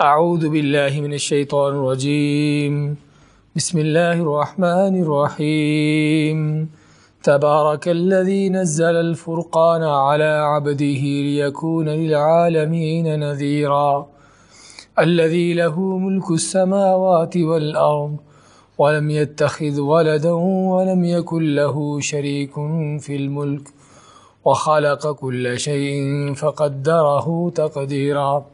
أعوذ بالله من الشيطان الرجيم. بسم الله الرحمن الرحيم. تبارك الذي نزل الفرقان على عبده ليكون للعالمين نذيرا. الذي له ملك السماوات والأرض ولم يتخذ ولدا ولم يكن له شريك في الملك. وخلق كل شيء فقدره تقديرا.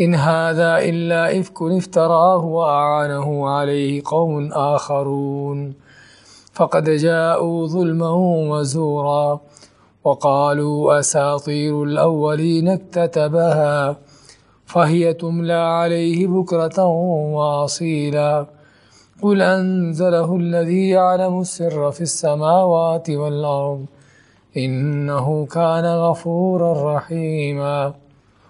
إن هذا إلا إفك افتراه وأعانه عليه قوم آخرون. فقد جاءوا ظلما وزورا وقالوا أساطير الأولين اكتتبها فهي تملى عليه بكرة واصيلا قل أنزله الذي يعلم السر في السماوات والأرض إنه كان غفورا رحيما.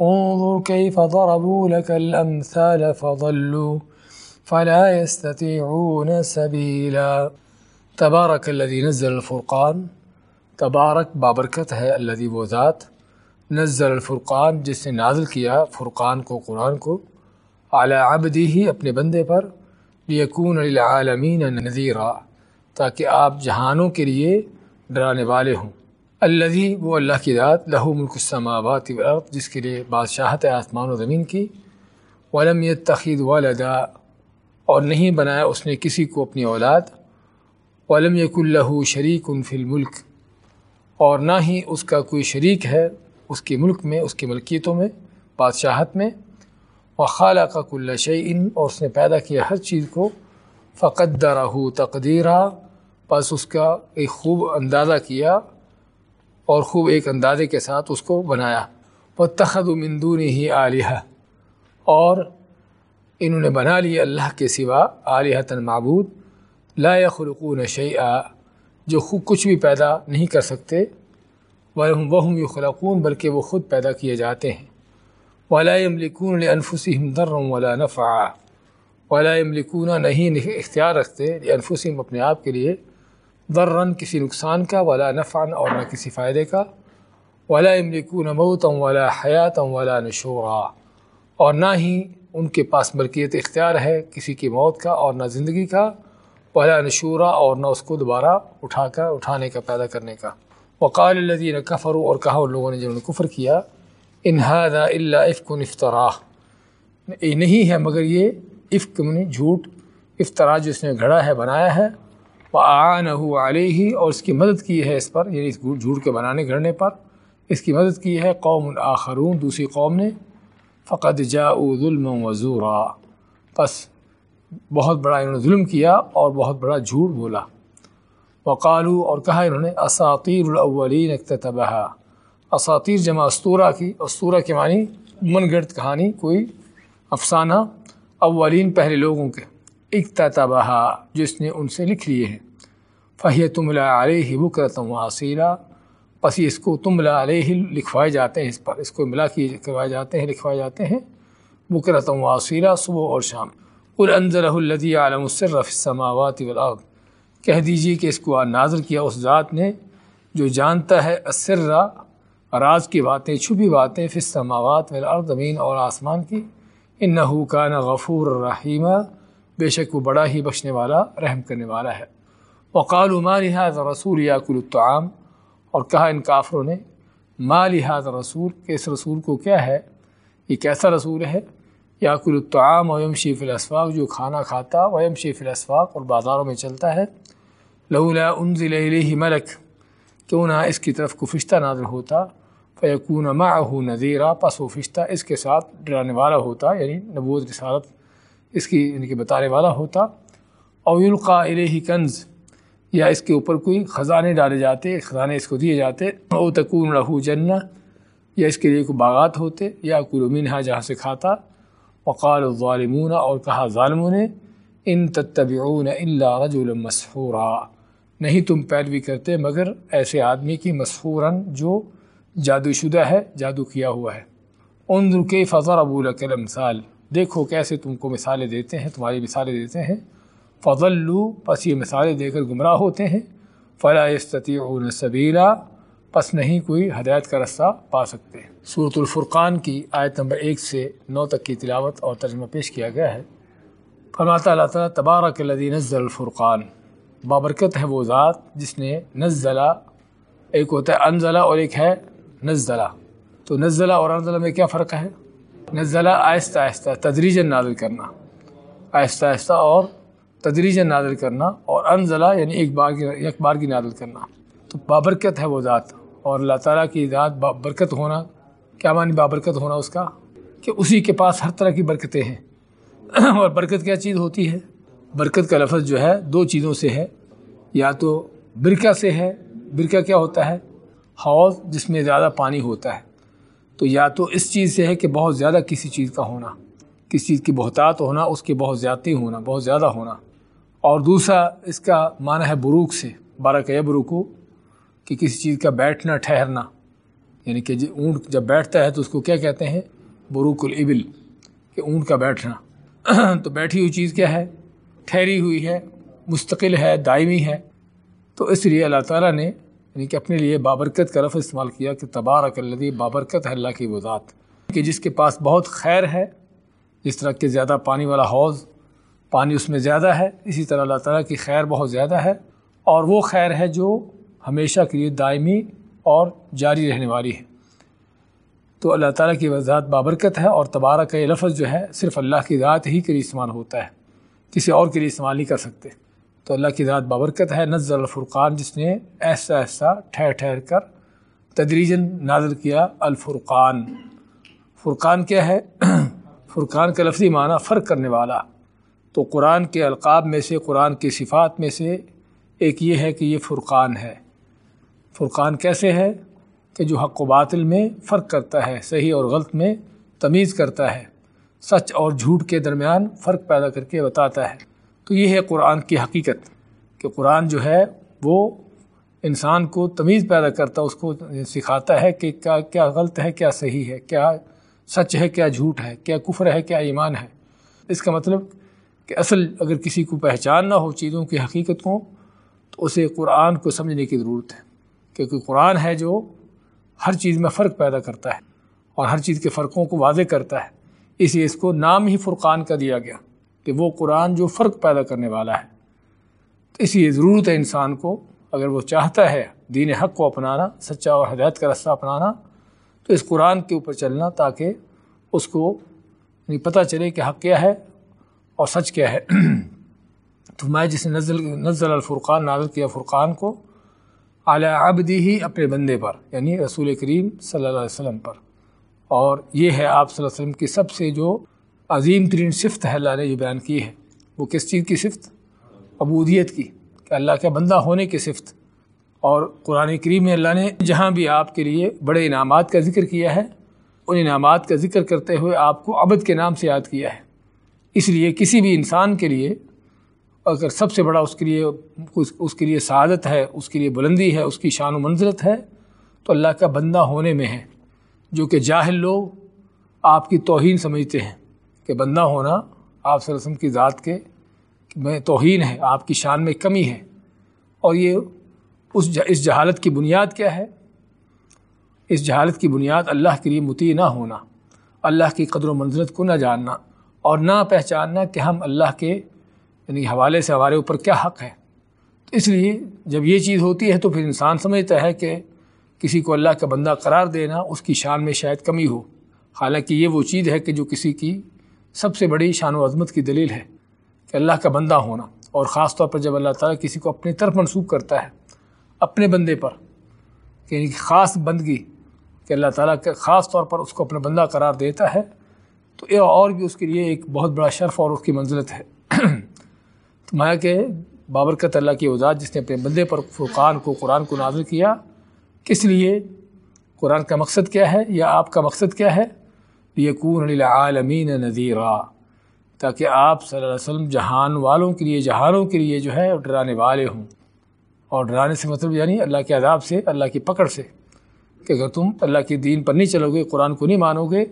انظر كيف ضربوا لك الأمثال فضلوا فلا يستطيعون سبيلا. تبارك الذي نزل الفرقان. تبارک بابرکت ہے الذي وہ ذات. نزل الفرقان جس نے نازل کیا فرقان کو، قرآن کو. اعلیٰ عبدی ہی اپنے بندے پر. یقون للعالمین نذیرا تاکہ آپ جہانوں کے لیے ڈرانے والے ہوں. الذي وہ اللہ کی ذات، لہو ملک السماوات والارض، جس کے لیے بادشاہت ہے آسمان و زمین کی۔ ولم يتخذ ولدا، اور نہیں بنایا اس نے کسی کو اپنی اولاد۔ ولم يكن له شریک فی الملک، اور نہ ہی اس کا کوئی شریک ہے اس کے ملک میں، اس کی ملکیتوں میں، بادشاہت میں۔ وخالہ کا کل شعین اور اس نے پیدا کیا ہر چیز کو۔ فقدرہ تقدیرہ بس اس کا ایک خوب اندازہ کیا۔ اور خوب ایک اندازے کے ساتھ اس کو بنایا۔ وہ تخد و مندون ہی عالیہ اور انہوں نے بنا لی اللہ کے سوا عالیہ تن معبود۔ لا خلقون شعیٰ جو خود کچھ بھی پیدا نہیں کر سکتے۔ وہم وہم یو بلکہ وہ خود پیدا کیے جاتے ہیں۔ ولا يملكون لانفسهم ضرا ولا نفعا۔ ولا يملكون، نہیں اختیار رکھتے لانفسهم اپنے آپ کے لیے۔ ضرا کسی نقصان کا، ولا نفعا اور نہ کسی فائدے کا۔ ولا يملكون موتا ولا حیاتا ولا نشورا۔ اور نہ ہی ان کے پاس ملکیت اختیار ہے کسی کی موت کا اور نہ زندگی کا۔ ولا نشورا اور نہ اس کو دوبارہ اٹھا کر اٹھانے کا، پیدا کرنے کا۔ وقال الذين كفروا اور کہا ان لوگوں نے جنہوں نے کفر کیا، ان هذا الا افطرا نہیں ہے مگر یہ افک میں یعنی جھوٹ افطرا جو اس نے گھڑا ہے، بنایا ہے۔ وہ آن علیہ اور اس کی مدد کی ہے اس پر یعنی اس جھوٹ کے بنانے، گھڑنے پر۔ اس کی مدد کی ہے قوم الآخرون دوسری قوم نے۔ فقد جا ظلم وزورا۔ پس بہت بڑا انہوں نے ظلم کیا اور بہت بڑا جھوٹ بولا۔ وقالو اور کہا انہوں نے اساطیر الاولین اکتتبہ اساطیر جمع استورہ کی استورہ کے معنی من گرد کہانی، کوئی افسانہ۔ اولین پہلے لوگوں کے۔ اکتتبہ جس نے ان سے لکھ لیے ہیں۔ فہیت تملا علیہ بکرتم واصیلا پس اس کو تملا علیہ لکھوائے جاتے ہیں، اس پر اس کو ملا کی کروائے جاتے ہیں، لکھوائے جاتے ہیں۔ بکرتم واصیلا صبح اور شام۔ الانزلہ الذی عالم السر فی السماوات والارض کہہ دیجیے کہ اس کو نازل کیا اس ذات نے، جو جانتا ہے اسرا راز کی باتیں، چھپی باتیں فی السماوات والارض زمین اور آسمان کی۔ انہو کان غفور الرحیمہ بے شک وہ بڑا ہی بخشنے والا، رحم کرنے والا ہے۔ وقال ما لهذا رسول یاکل الطعام؟ اور کہا ان کافروں نے، ما لهذا رسول کہ اس رسول کو کیا ہے؟ یہ کیسا رسول ہے؟ یاکل الطعام ویم شیف الاسواق جو کھانا کھاتا ویم شیف الاسواق اور بازاروں میں چلتا ہے۔ لولا انزل الیہ ملک کیوں نہ اس کی طرف کو فشتہ نازل ہوتا۔ فیکون معه نذیرہ پس و فشتہ اس کے ساتھ ڈرانے والا ہوتا یعنی نبوت رسالت اس کی یعنی کہ بتانے والا ہوتا او یلقا الیہ کنز یا اس کے اوپر کوئی خزانے ڈالے جاتے، خزانے اس کو دیے جاتے، او تکون رہو جنہ یا اس کے لیے کوئی باغات ہوتے، یا کوئی جہاں سے کھاتا۔ وقال الظالمون اور کہا ظالموں نے، ان تتبعون الا رجلا مسحورا۔ نہیں تم پیروی کرتے مگر ایسے آدمی کی مسحوراً جو جادو شدہ ہے، جادو کیا ہوا ہے۔ انظر کیف ضربوا لك الامثال۔ دیکھو کیسے تم کو مثالیں دیتے ہیں، تمہاری مثالیں دیتے ہیں۔ فضلوا، پس یہ مثالیں دے کر گمراہ ہوتے ہیں۔ فلا يستطيعون سبیلا، پس نہیں کوئی ہدایت کا رستہ پا سکتے۔ صورت الفرقان کی آیت نمبر ایک سے نو تک کی تلاوت اور ترجمہ پیش کیا گیا ہے۔ فرماتا اللہ تعالیٰ، تبارک الذی نزل الفرقان۔ بابرکت ہے وہ ذات جس نے نزلہ ایک ہوتا ہے انزلہ اور ایک ہے نزلہ تو نزلہ اور انزلہ میں کیا فرق ہے؟ نزلہ آہستہ آہستہ تدریجن نازل کرنا، آہستہ آہستہ اور تدریجن نازل کرنا اور انزلہ یعنی ایک بار کی ایک بار کی نازل کرنا۔ تو بابرکت ہے وہ ذات اور اللہ تعالیٰ کی ذات بابرکت ہونا۔ کیا معنی بابرکت ہونا اس کا؟ کہ اسی کے پاس ہر طرح کی برکتیں ہیں۔ اور برکت کیا چیز ہوتی ہے؟ برکت کا لفظ جو ہے دو چیزوں سے ہے۔ یا تو برکہ سے ہے، برکہ کیا ہوتا ہے؟ حوض جس میں زیادہ پانی ہوتا ہے۔ تو یا تو اس چیز سے ہے کہ بہت زیادہ کسی چیز کا ہونا، کسی چیز کی بہتات ہونا، اس کی بہت زیادتی ہونا، بہت زیادہ ہونا۔ اور دوسرا، اس کا معنی ہے بروک سے بارہ بروکو کہ کسی چیز کا بیٹھنا، ٹھہرنا۔ یعنی کہ جی، اونٹ جب بیٹھتا ہے تو اس کو کیا کہتے ہیں؟ بروک الابل، کہ اونٹ کا بیٹھنا۔ تو بیٹھی ہوئی چیز کیا ہے؟ ٹھہری ہوئی ہے، مستقل ہے، دائمی ہے۔ تو اس لیے اللہ تعالیٰ نے یعنی کہ اپنے لیے بابرکت کا لفظ استعمال کیا کہ تبارک الذی بابرکت ہے اللہ کی وہ ذات، کہ جس کے پاس بہت خیر ہے، جس طرح کہ زیادہ پانی والا حوض، پانی اس میں زیادہ ہے، اسی طرح اللہ تعالیٰ کی خیر بہت زیادہ ہے، اور وہ خیر ہے جو ہمیشہ کے لیے دائمی اور جاری رہنے والی ہے۔ تو اللہ تعالیٰ کی وضاحت بابرکت ہے اور تبارک کا یہ لفظ جو ہے صرف اللہ کی ذات ہی کے لیے استعمال ہوتا ہے، کسی اور کے لیے استعمال نہیں کر سکتے۔ تو اللہ کی ذات بابرکت ہے، نزل الفرقان، جس نے ایسا ایسا ٹھہر ٹھہر کر تدریجن نازل کیا الفرقان۔ فرقان کیا ہے؟ فرقان کا لفظی معنی فرق کرنے والا۔ تو قرآن کے القاب میں سے، قرآن کی صفات میں سے ایک یہ ہے کہ یہ فرقان ہے۔ فرقان کیسے ہے؟ کہ جو حق و باطل میں فرق کرتا ہے، صحیح اور غلط میں تمیز کرتا ہے، سچ اور جھوٹ کے درمیان فرق پیدا کر کے بتاتا ہے۔ تو یہ ہے قرآن کی حقیقت کہ قرآن جو ہے وہ انسان کو تمیز پیدا کرتا اس کو سکھاتا ہے کہ کیا کیا غلط ہے، کیا صحیح ہے، کیا سچ ہے، کیا جھوٹ ہے، کیا کفر ہے، کیا ایمان ہے۔ اس کا مطلب کہ اصل اگر کسی کو پہچان نہ ہو چیزوں کی حقیقت کو، تو اسے قرآن کو سمجھنے کی ضرورت ہے۔ کیونکہ قرآن ہے جو ہر چیز میں فرق پیدا کرتا ہے اور ہر چیز کے فرقوں کو واضح کرتا ہے۔ اس لیے اس کو نام ہی فرقان کا دیا گیا۔ کہ وہ قرآن جو فرق پیدا کرنے والا ہے۔ تو اس لیے ضرورت ہے انسان کو اگر وہ چاہتا ہے دین حق کو اپنانا، سچا اور ہدایت کا رستہ اپنانا، تو اس قرآن کے اوپر چلنا تاکہ اس کو یعنی پتہ چلے کہ حق کیا ہے اور سچ کیا ہے۔ تو میں جس نے نزل نزل الفرقان، نازل کیا فرقان کو اعلیٰ عبدی ہی اپنے بندے پر یعنی رسول کریم صلی اللہ علیہ وسلم پر۔ اور یہ ہے آپ صلی اللہ علیہ وسلم کی سب سے جو عظیم ترین صفت ہے اللہ نے یہ بیان کی ہے۔ وہ کس چیز کی صفت؟ عبودیت کی، کہ اللہ کے بندہ ہونے کی صفت۔ اور قرآن کریم میں اللہ نے جہاں بھی آپ کے لیے بڑے انعامات کا ذکر کیا ہے، ان انعامات کا ذکر کرتے ہوئے آپ کو عبد کے نام سے یاد کیا ہے۔ اس لیے کسی بھی انسان کے لیے اگر سب سے بڑا اس کے لیے، اس کے لیے سعادت ہے، اس کے لیے بلندی ہے، اس کی شان و منزلت ہے، تو اللہ کا بندہ ہونے میں ہے۔ جو کہ جاہل لوگ آپ کی توہین سمجھتے ہیں۔ کہ بندہ ہونا آپ صلی اللہ علیہ وسلم کی ذات کے میں توہین ہے، آپ کی شان میں کمی ہے۔ اور یہ اس اس جہالت کی بنیاد کیا ہے؟ اس جہالت کی بنیاد اللہ کے لیے متی نہ ہونا، اللہ کی قدر و منزلت کو نہ جاننا اور نہ پہچاننا کہ ہم اللہ کے یعنی حوالے سے ہمارے اوپر کیا حق ہے۔ تو اس لیے جب یہ چیز ہوتی ہے تو پھر انسان سمجھتا ہے کہ کسی کو اللہ کا بندہ قرار دینا اس کی شان میں شاید کمی ہو۔ حالانکہ یہ وہ چیز ہے کہ جو کسی کی سب سے بڑی شان و عظمت کی دلیل ہے کہ اللہ کا بندہ ہونا اور خاص طور پر جب اللہ تعالیٰ کسی کو اپنی طرف منسوخ کرتا ہے اپنے بندے پر یعنی کہ یعنی خاص بندگی کہ اللہ تعالیٰ کے خاص طور پر اس کو اپنا بندہ قرار دیتا ہے، تو یہ اور بھی اس کے لیے ایک بہت بڑا شرف اور اس کی منزلت ہے۔ تو مایا کہ بابرکت اللہ کی وضاحت جس نے اپنے بندے پر فرقان کو، قرآن کو نازل کیا، کس لیے؟ قرآن کا مقصد کیا ہے یا آپ کا مقصد کیا ہے؟ یقون للعالمین نذیرہ تاکہ آپ صلی اللہ علیہ وسلم جہان والوں کے لیے، جہانوں کے لیے جو ہے ڈرانے والے ہوں۔ اور ڈرانے سے مطلب یعنی اللہ کے عذاب سے، اللہ کی پکڑ سے کہ اگر تم اللہ کے دین پر نہیں چلو گے، قرآن کو نہیں مانو گے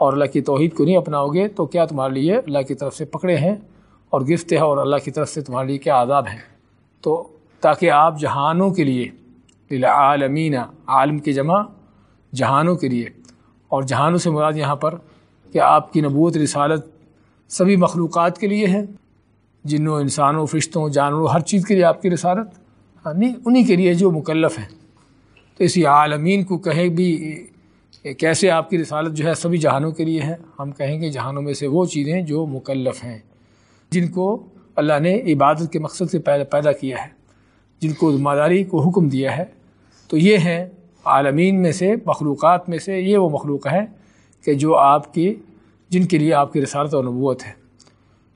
اور اللہ کی توحید کو نہیں اپناؤ گے، تو کیا تمہارے لیے اللہ کی طرف سے پکڑے ہیں اور گفت ہے اور اللہ کی طرف سے تمہارے لیے کیا عذاب ہے تو تاکہ آپ جہانوں کے لیے عالمین عالم کی جمع، جہانوں کے لیے اور جہانوں سے مراد یہاں پر کہ آپ کی نبوت، رسالت سبھی مخلوقات کے لیے ہے جنوں، انسانوں، فرشتوں، جانوروں، ہر چیز کے لیے آپ کی رسالت۔ ہاں، نہیں، انہی کے لیے جو مکلف ہیں۔ تو اسی عالمین کو کہیں بھی کیسے آپ کی رسالت جو ہے سبھی جہانوں کے لیے ہے۔ ہم کہیں گے جہانوں میں سے وہ چیزیں جو مکلف ہیں۔ جن کو اللہ نے عبادت کے مقصد سے پیدا کیا ہے۔ جن کو ذمہ داری کو حکم دیا ہے۔ تو یہ ہیں عالمین میں سے، مخلوقات میں سے یہ وہ مخلوق ہیں کہ جو آپ کی، جن کے لیے آپ کی رسالت و نبوت ہے۔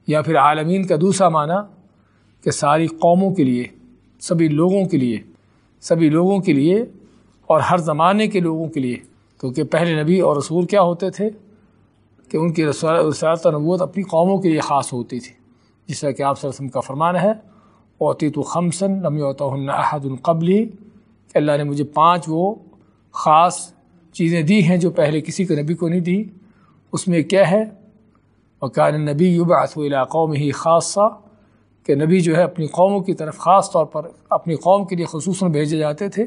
یا پھر عالمین کا دوسرا معنی کہ ساری قوموں کے لیے، سبھی لوگوں کے لیے، سبھی لوگوں کے لیے اور ہر زمانے کے لوگوں کے لیے۔ کیونکہ پہلے نبی اور رسول کیا ہوتے تھے؟ کہ ان کی رسالت و نبوت اپنی قوموں کے لیے خاص ہوتی تھی۔ جس طرح کہ آپ صلی وسلم کا فرمان ہے اوتی تو خمسن نمی احد القبلی کہ اللہ نے مجھے پانچ وہ خاص چیزیں دی ہیں جو پہلے کسی کو نبی کو نہیں دی۔ اس میں کیا ہے؟ وکان نبی یبعث علاقوں میں ہی خاصہ کہ نبی جو ہے اپنی قوموں کی طرف خاص طور پر اپنی قوم کے لیے خصوصاً بھیجے جاتے تھے۔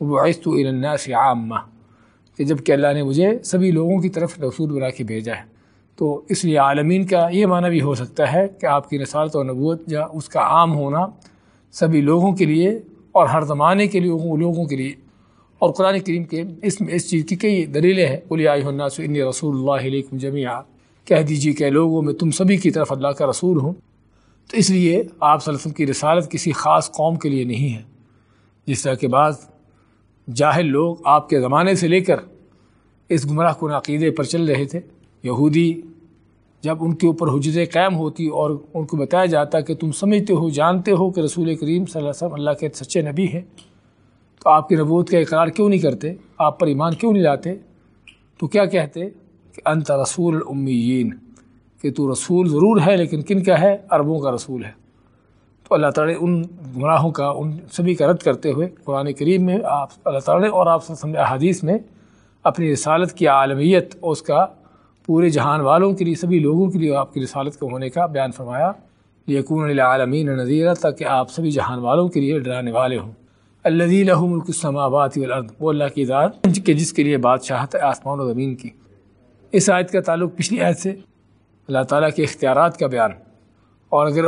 وہ عیست الناس عامہ کہ جبکہ اللہ نے مجھے سبھی لوگوں کی طرف رسول بنا کے بھیجا ہے۔ تو اس لیے عالمین کا یہ معنی بھی ہو سکتا ہے کہ آپ کی نصارت و نبوت یا اس کا عام ہونا سبھی لوگوں کے لیے اور ہر زمانے کے لیے، لوگوں کے لیے۔ اور قرآن کریم کے اس میں اس چیز کی کئی دلیلیں ہیں۔ بولیائی الناس ان رسول اللہ علیکم جمعہ کہہ دیجیے کہ لوگوں، میں تم سبھی کی طرف اللہ کا رسول ہوں۔ تو اس لیے آپ صلی اللہ علیہ وسلم کی رسالت کسی خاص قوم کے لیے نہیں ہے۔ جس طرح کے بعض جاہل لوگ آپ کے زمانے سے لے کر اس گمراہ کن عقیدے پر چل رہے تھے۔ یہودی جب ان کے اوپر حجریں قائم ہوتی اور ان کو بتایا جاتا کہ تم سمجھتے ہو، جانتے ہو کہ رسول کریم صلی اللہ علیہ وسلم اللہ کے سچے نبی ہیں، تو آپ کی نبوت کا اقرار کیوں نہیں کرتے؟ آپ پر ایمان کیوں نہیں لاتے؟ تو کیا کہتے؟ کہ انت رسول الامیین، کہ تو رسول ضرور ہے لیکن کن کا ہے؟ عربوں کا رسول ہے۔ تو اللہ تعالیٰ نے ان گناہوں کا، ان سبھی کا رد کرتے ہوئے قرآن کریم میں آپ، اللہ تعالیٰ اور آپ سمجھ احادیث میں اپنی رسالت کی عالمیت اور اس کا پورے جہان والوں کے لیے، سبھی لوگوں کے لیے آپ کی رسالت کو ہونے کا بیان فرمایا۔ یقون العالمین نذیر تاکہ آپ سبھی جہان والوں کے لیے ڈرانے والے ہوں۔ اللہ لہ ملک السماوات والارض وہ اللہ کی ذات کہ جس کے لیے بادشاہت ہے، آسمان و زمین کی۔ اس آیت کا تعلق پچھلی آیت سے اللہ تعالیٰ کے اختیارات کا بیان۔ اور اگر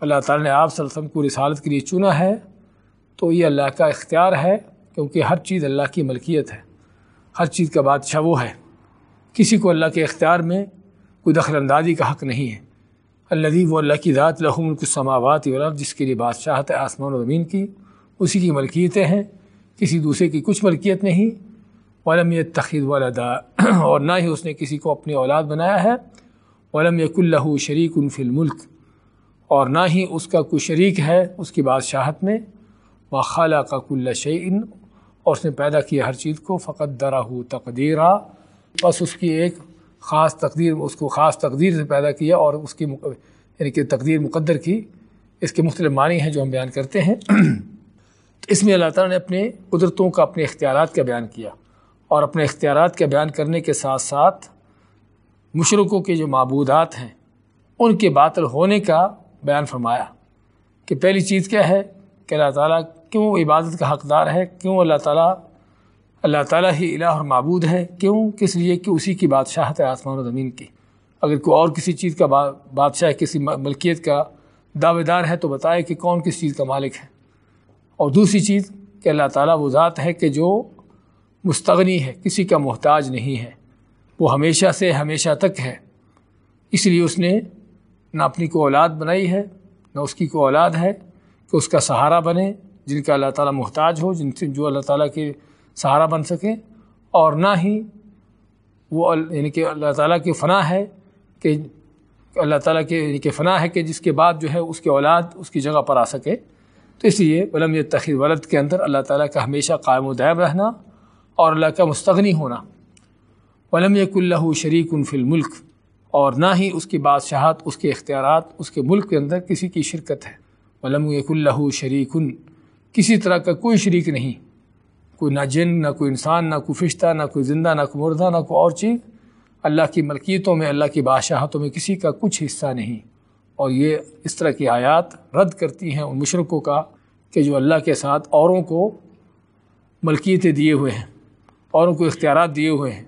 اللہ تعالیٰ نے آپ صلی اللہ علیہ وسلم کو رسالت کے لیے چنا ہے، تو یہ اللہ کا اختیار ہے، کیونکہ ہر چیز اللہ کی ملکیت ہے۔ ہر چیز کا بادشاہ وہ ہے۔ کسی کو اللہ کے اختیار میں کوئی دخل اندازی کا حق نہیں ہے۔ اللہ وہ اللہ کی ذات لحم السماوات والارض، جس کے لیے بادشاہت ہے، آسمان و زمین کی، اسی کی ملکیتیں ہیں۔ کسی دوسرے کی کچھ ملکیت نہیں۔ ولم تخید والدا اور نہ ہی اس نے کسی کو اپنی اولاد بنایا ہے۔ ولم یق اللہ شریک فی الملک، اور نہ ہی اس کا کوئی شریک ہے اس کی بادشاہت میں۔ و خالہ کا کل شعین اور اس نے پیدا کیا ہر چیز کو۔ فقط درا ہو تقدیرہ بس اس کی ایک خاص تقدیر، اس کو خاص تقدیر سے پیدا کیا اور اس کی یعنی کہ تقدیر مقدر کی اس کے مختلف معنی ہیں جو ہم بیان کرتے ہیں۔ تو اس میں اللہ تعالیٰ نے اپنے قدرتوں کا، اپنے اختیارات کا بیان کیا اور اپنے اختیارات کا بیان کرنے کے ساتھ ساتھ مشرقوں کے جو معبودات ہیں، ان کے باطل ہونے کا بیان فرمایا کہ پہلی چیز کیا ہے؟ کہ اللہ تعالیٰ کیوں عبادت کا حقدار ہے؟ کیوں اللہ تعالیٰ اللہ تعالیٰ ہی الہ اور معبود ہے، کیوں؟ کس لیے؟ کہ اسی کی بادشاہت ہے آسمان و زمین کی۔ اگر کوئی اور کسی چیز کا بادشاہ، کسی ملکیت کا دعوے دار ہے تو بتائے کہ کون کس چیز کا مالک ہے۔ اور دوسری چیز، کہ اللہ تعالیٰ وہ ذات ہے کہ جو مستغنی ہے، کسی کا محتاج نہیں ہے۔ وہ ہمیشہ سے ہمیشہ تک ہے۔ اس لیے اس نے نہ اپنی کو اولاد بنائی ہے، نہ اس کی کوئی اولاد ہے، کہ اس کا سہارا بنے، جن کا اللہ تعالیٰ محتاج ہو، جن سے جو اللہ تعالیٰ کے سہارا بن سکیں اور نہ ہی وہ یعنی کہ اللہ تعالیٰ کی فنا ہے کہ اللہ تعالیٰ کے یعنی کہ فنا ہے کہ جس کے بعد جو ہے اس کی اولاد اس کی جگہ پر آ سکے۔ تو اس لیے ولم یہ تخیر ولد کے اندر اللہ تعالیٰ کا ہمیشہ قائم و دائم رہنا اور اللہ کا مستغنی ہونا۔ ولم یک اللہ شریک فی الملک، اور نہ ہی اس کی بادشاہت، اس کے اختیارات، اس کے ملک کے اندر کسی کی شرکت ہے۔ ولم یک اللہ شریک کسی طرح کا کوئی شریک نہیں۔ کوئی نہ جن، نہ کوئی انسان، نہ کوئی فشتہ نہ کوئی زندہ، نہ کوئی مردہ، نہ کوئی اور چیز اللہ کی ملکیتوں میں، اللہ کی بادشاہتوں میں کسی کا کچھ حصہ نہیں۔ اور یہ اس طرح کی آیات رد کرتی ہیں ان مشرقوں کا کہ جو اللہ کے ساتھ اوروں کو ملکیتیں دیے ہوئے ہیں، اوروں کو اختیارات دیے ہوئے ہیں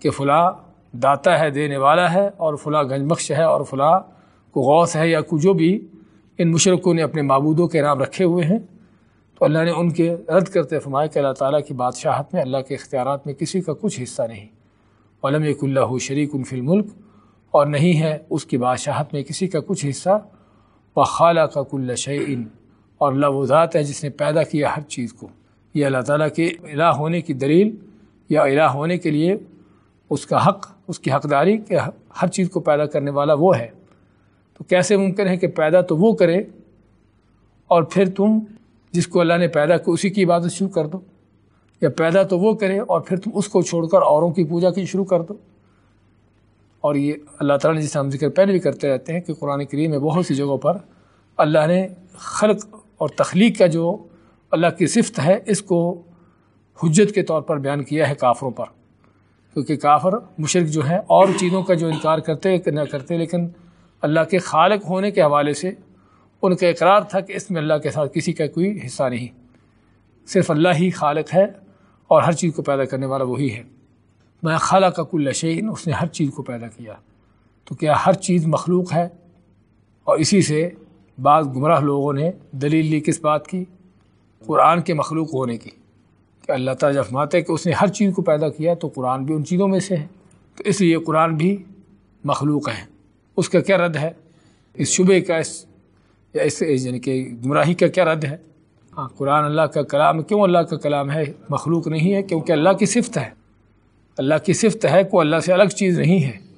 کہ فلاں داتا ہے، دینے والا ہے، اور فلاں گنج بخش ہے، اور فلاں کو غوث ہے یا کو جو بھی ان مشرقوں نے اپنے معبودوں کے نام رکھے ہوئے ہیں۔ تو اللہ نے ان کے رد کرتے فرمایا کہ اللہ تعالیٰ کی بادشاہت میں اللہ کے اختیارات میں کسی کا کچھ حصہ نہیں۔ علم یک اللہ شریک فی الملک اور نہیں ہے اس کی بادشاہت میں کسی کا کچھ حصہ۔ و خالہ کا کل شعین اور اللہ وہ ذات ہے جس نے پیدا کیا ہر چیز کو۔ یہ اللہ تعالیٰ کے الہ ہونے کی دلیل یا الہ ہونے کے لیے اس کا حق، اس کی حقداری کہ ہر چیز کو پیدا کرنے والا وہ ہے۔ تو کیسے ممکن ہے کہ پیدا تو وہ کرے اور پھر تم جس کو اللہ نے پیدا کیا اسی کی عبادت شروع کر دو۔ یا پیدا تو وہ کرے اور پھر تم اس کو چھوڑ کر اوروں کی پوجا کی شروع کر دو۔ اور یہ اللہ تعالیٰ نے جسے ہم ذکر پہلے بھی کرتے رہتے ہیں کہ قرآن کریم میں بہت سی جگہوں پر اللہ نے خلق اور تخلیق کا جو اللہ کی صفت ہے، اس کو حجت کے طور پر بیان کیا ہے کافروں پر۔ کیونکہ کافر مشرق جو ہے اور چیزوں کا جو انکار کرتے نہ کرتے، لیکن اللہ کے خالق ہونے کے حوالے سے ان کا اقرار تھا کہ اس میں اللہ کے ساتھ کسی کا کوئی حصہ نہیں۔ صرف اللہ ہی خالق ہے اور ہر چیز کو پیدا کرنے والا وہی ہے۔ میں خالہ کا کل شعین اس نے ہر چیز کو پیدا کیا۔ تو کیا ہر چیز مخلوق ہے؟ اور اسی سے بعض گمراہ لوگوں نے دلیل لی کس بات کی؟ قرآن کے مخلوق ہونے کی۔ کہ اللہ تعالیٰ جفماتے کہ اس نے ہر چیز کو پیدا کیا تو قرآن بھی ان چیزوں میں سے ہے۔ تو اس لیے قرآن بھی مخلوق ہے۔ اس کا کیا رد ہے؟ اس شبے کا، اس یا اس یعنی کہ گمراہی کا کیا رد ہے؟ ہاں قرآن اللہ کا کلام، کیوں اللہ کا کلام ہے؟ مخلوق نہیں ہے، کیونکہ اللہ کی صفت ہے۔ اللہ کی صفت ہے کوئی اللہ سے الگ چیز نہیں ہے۔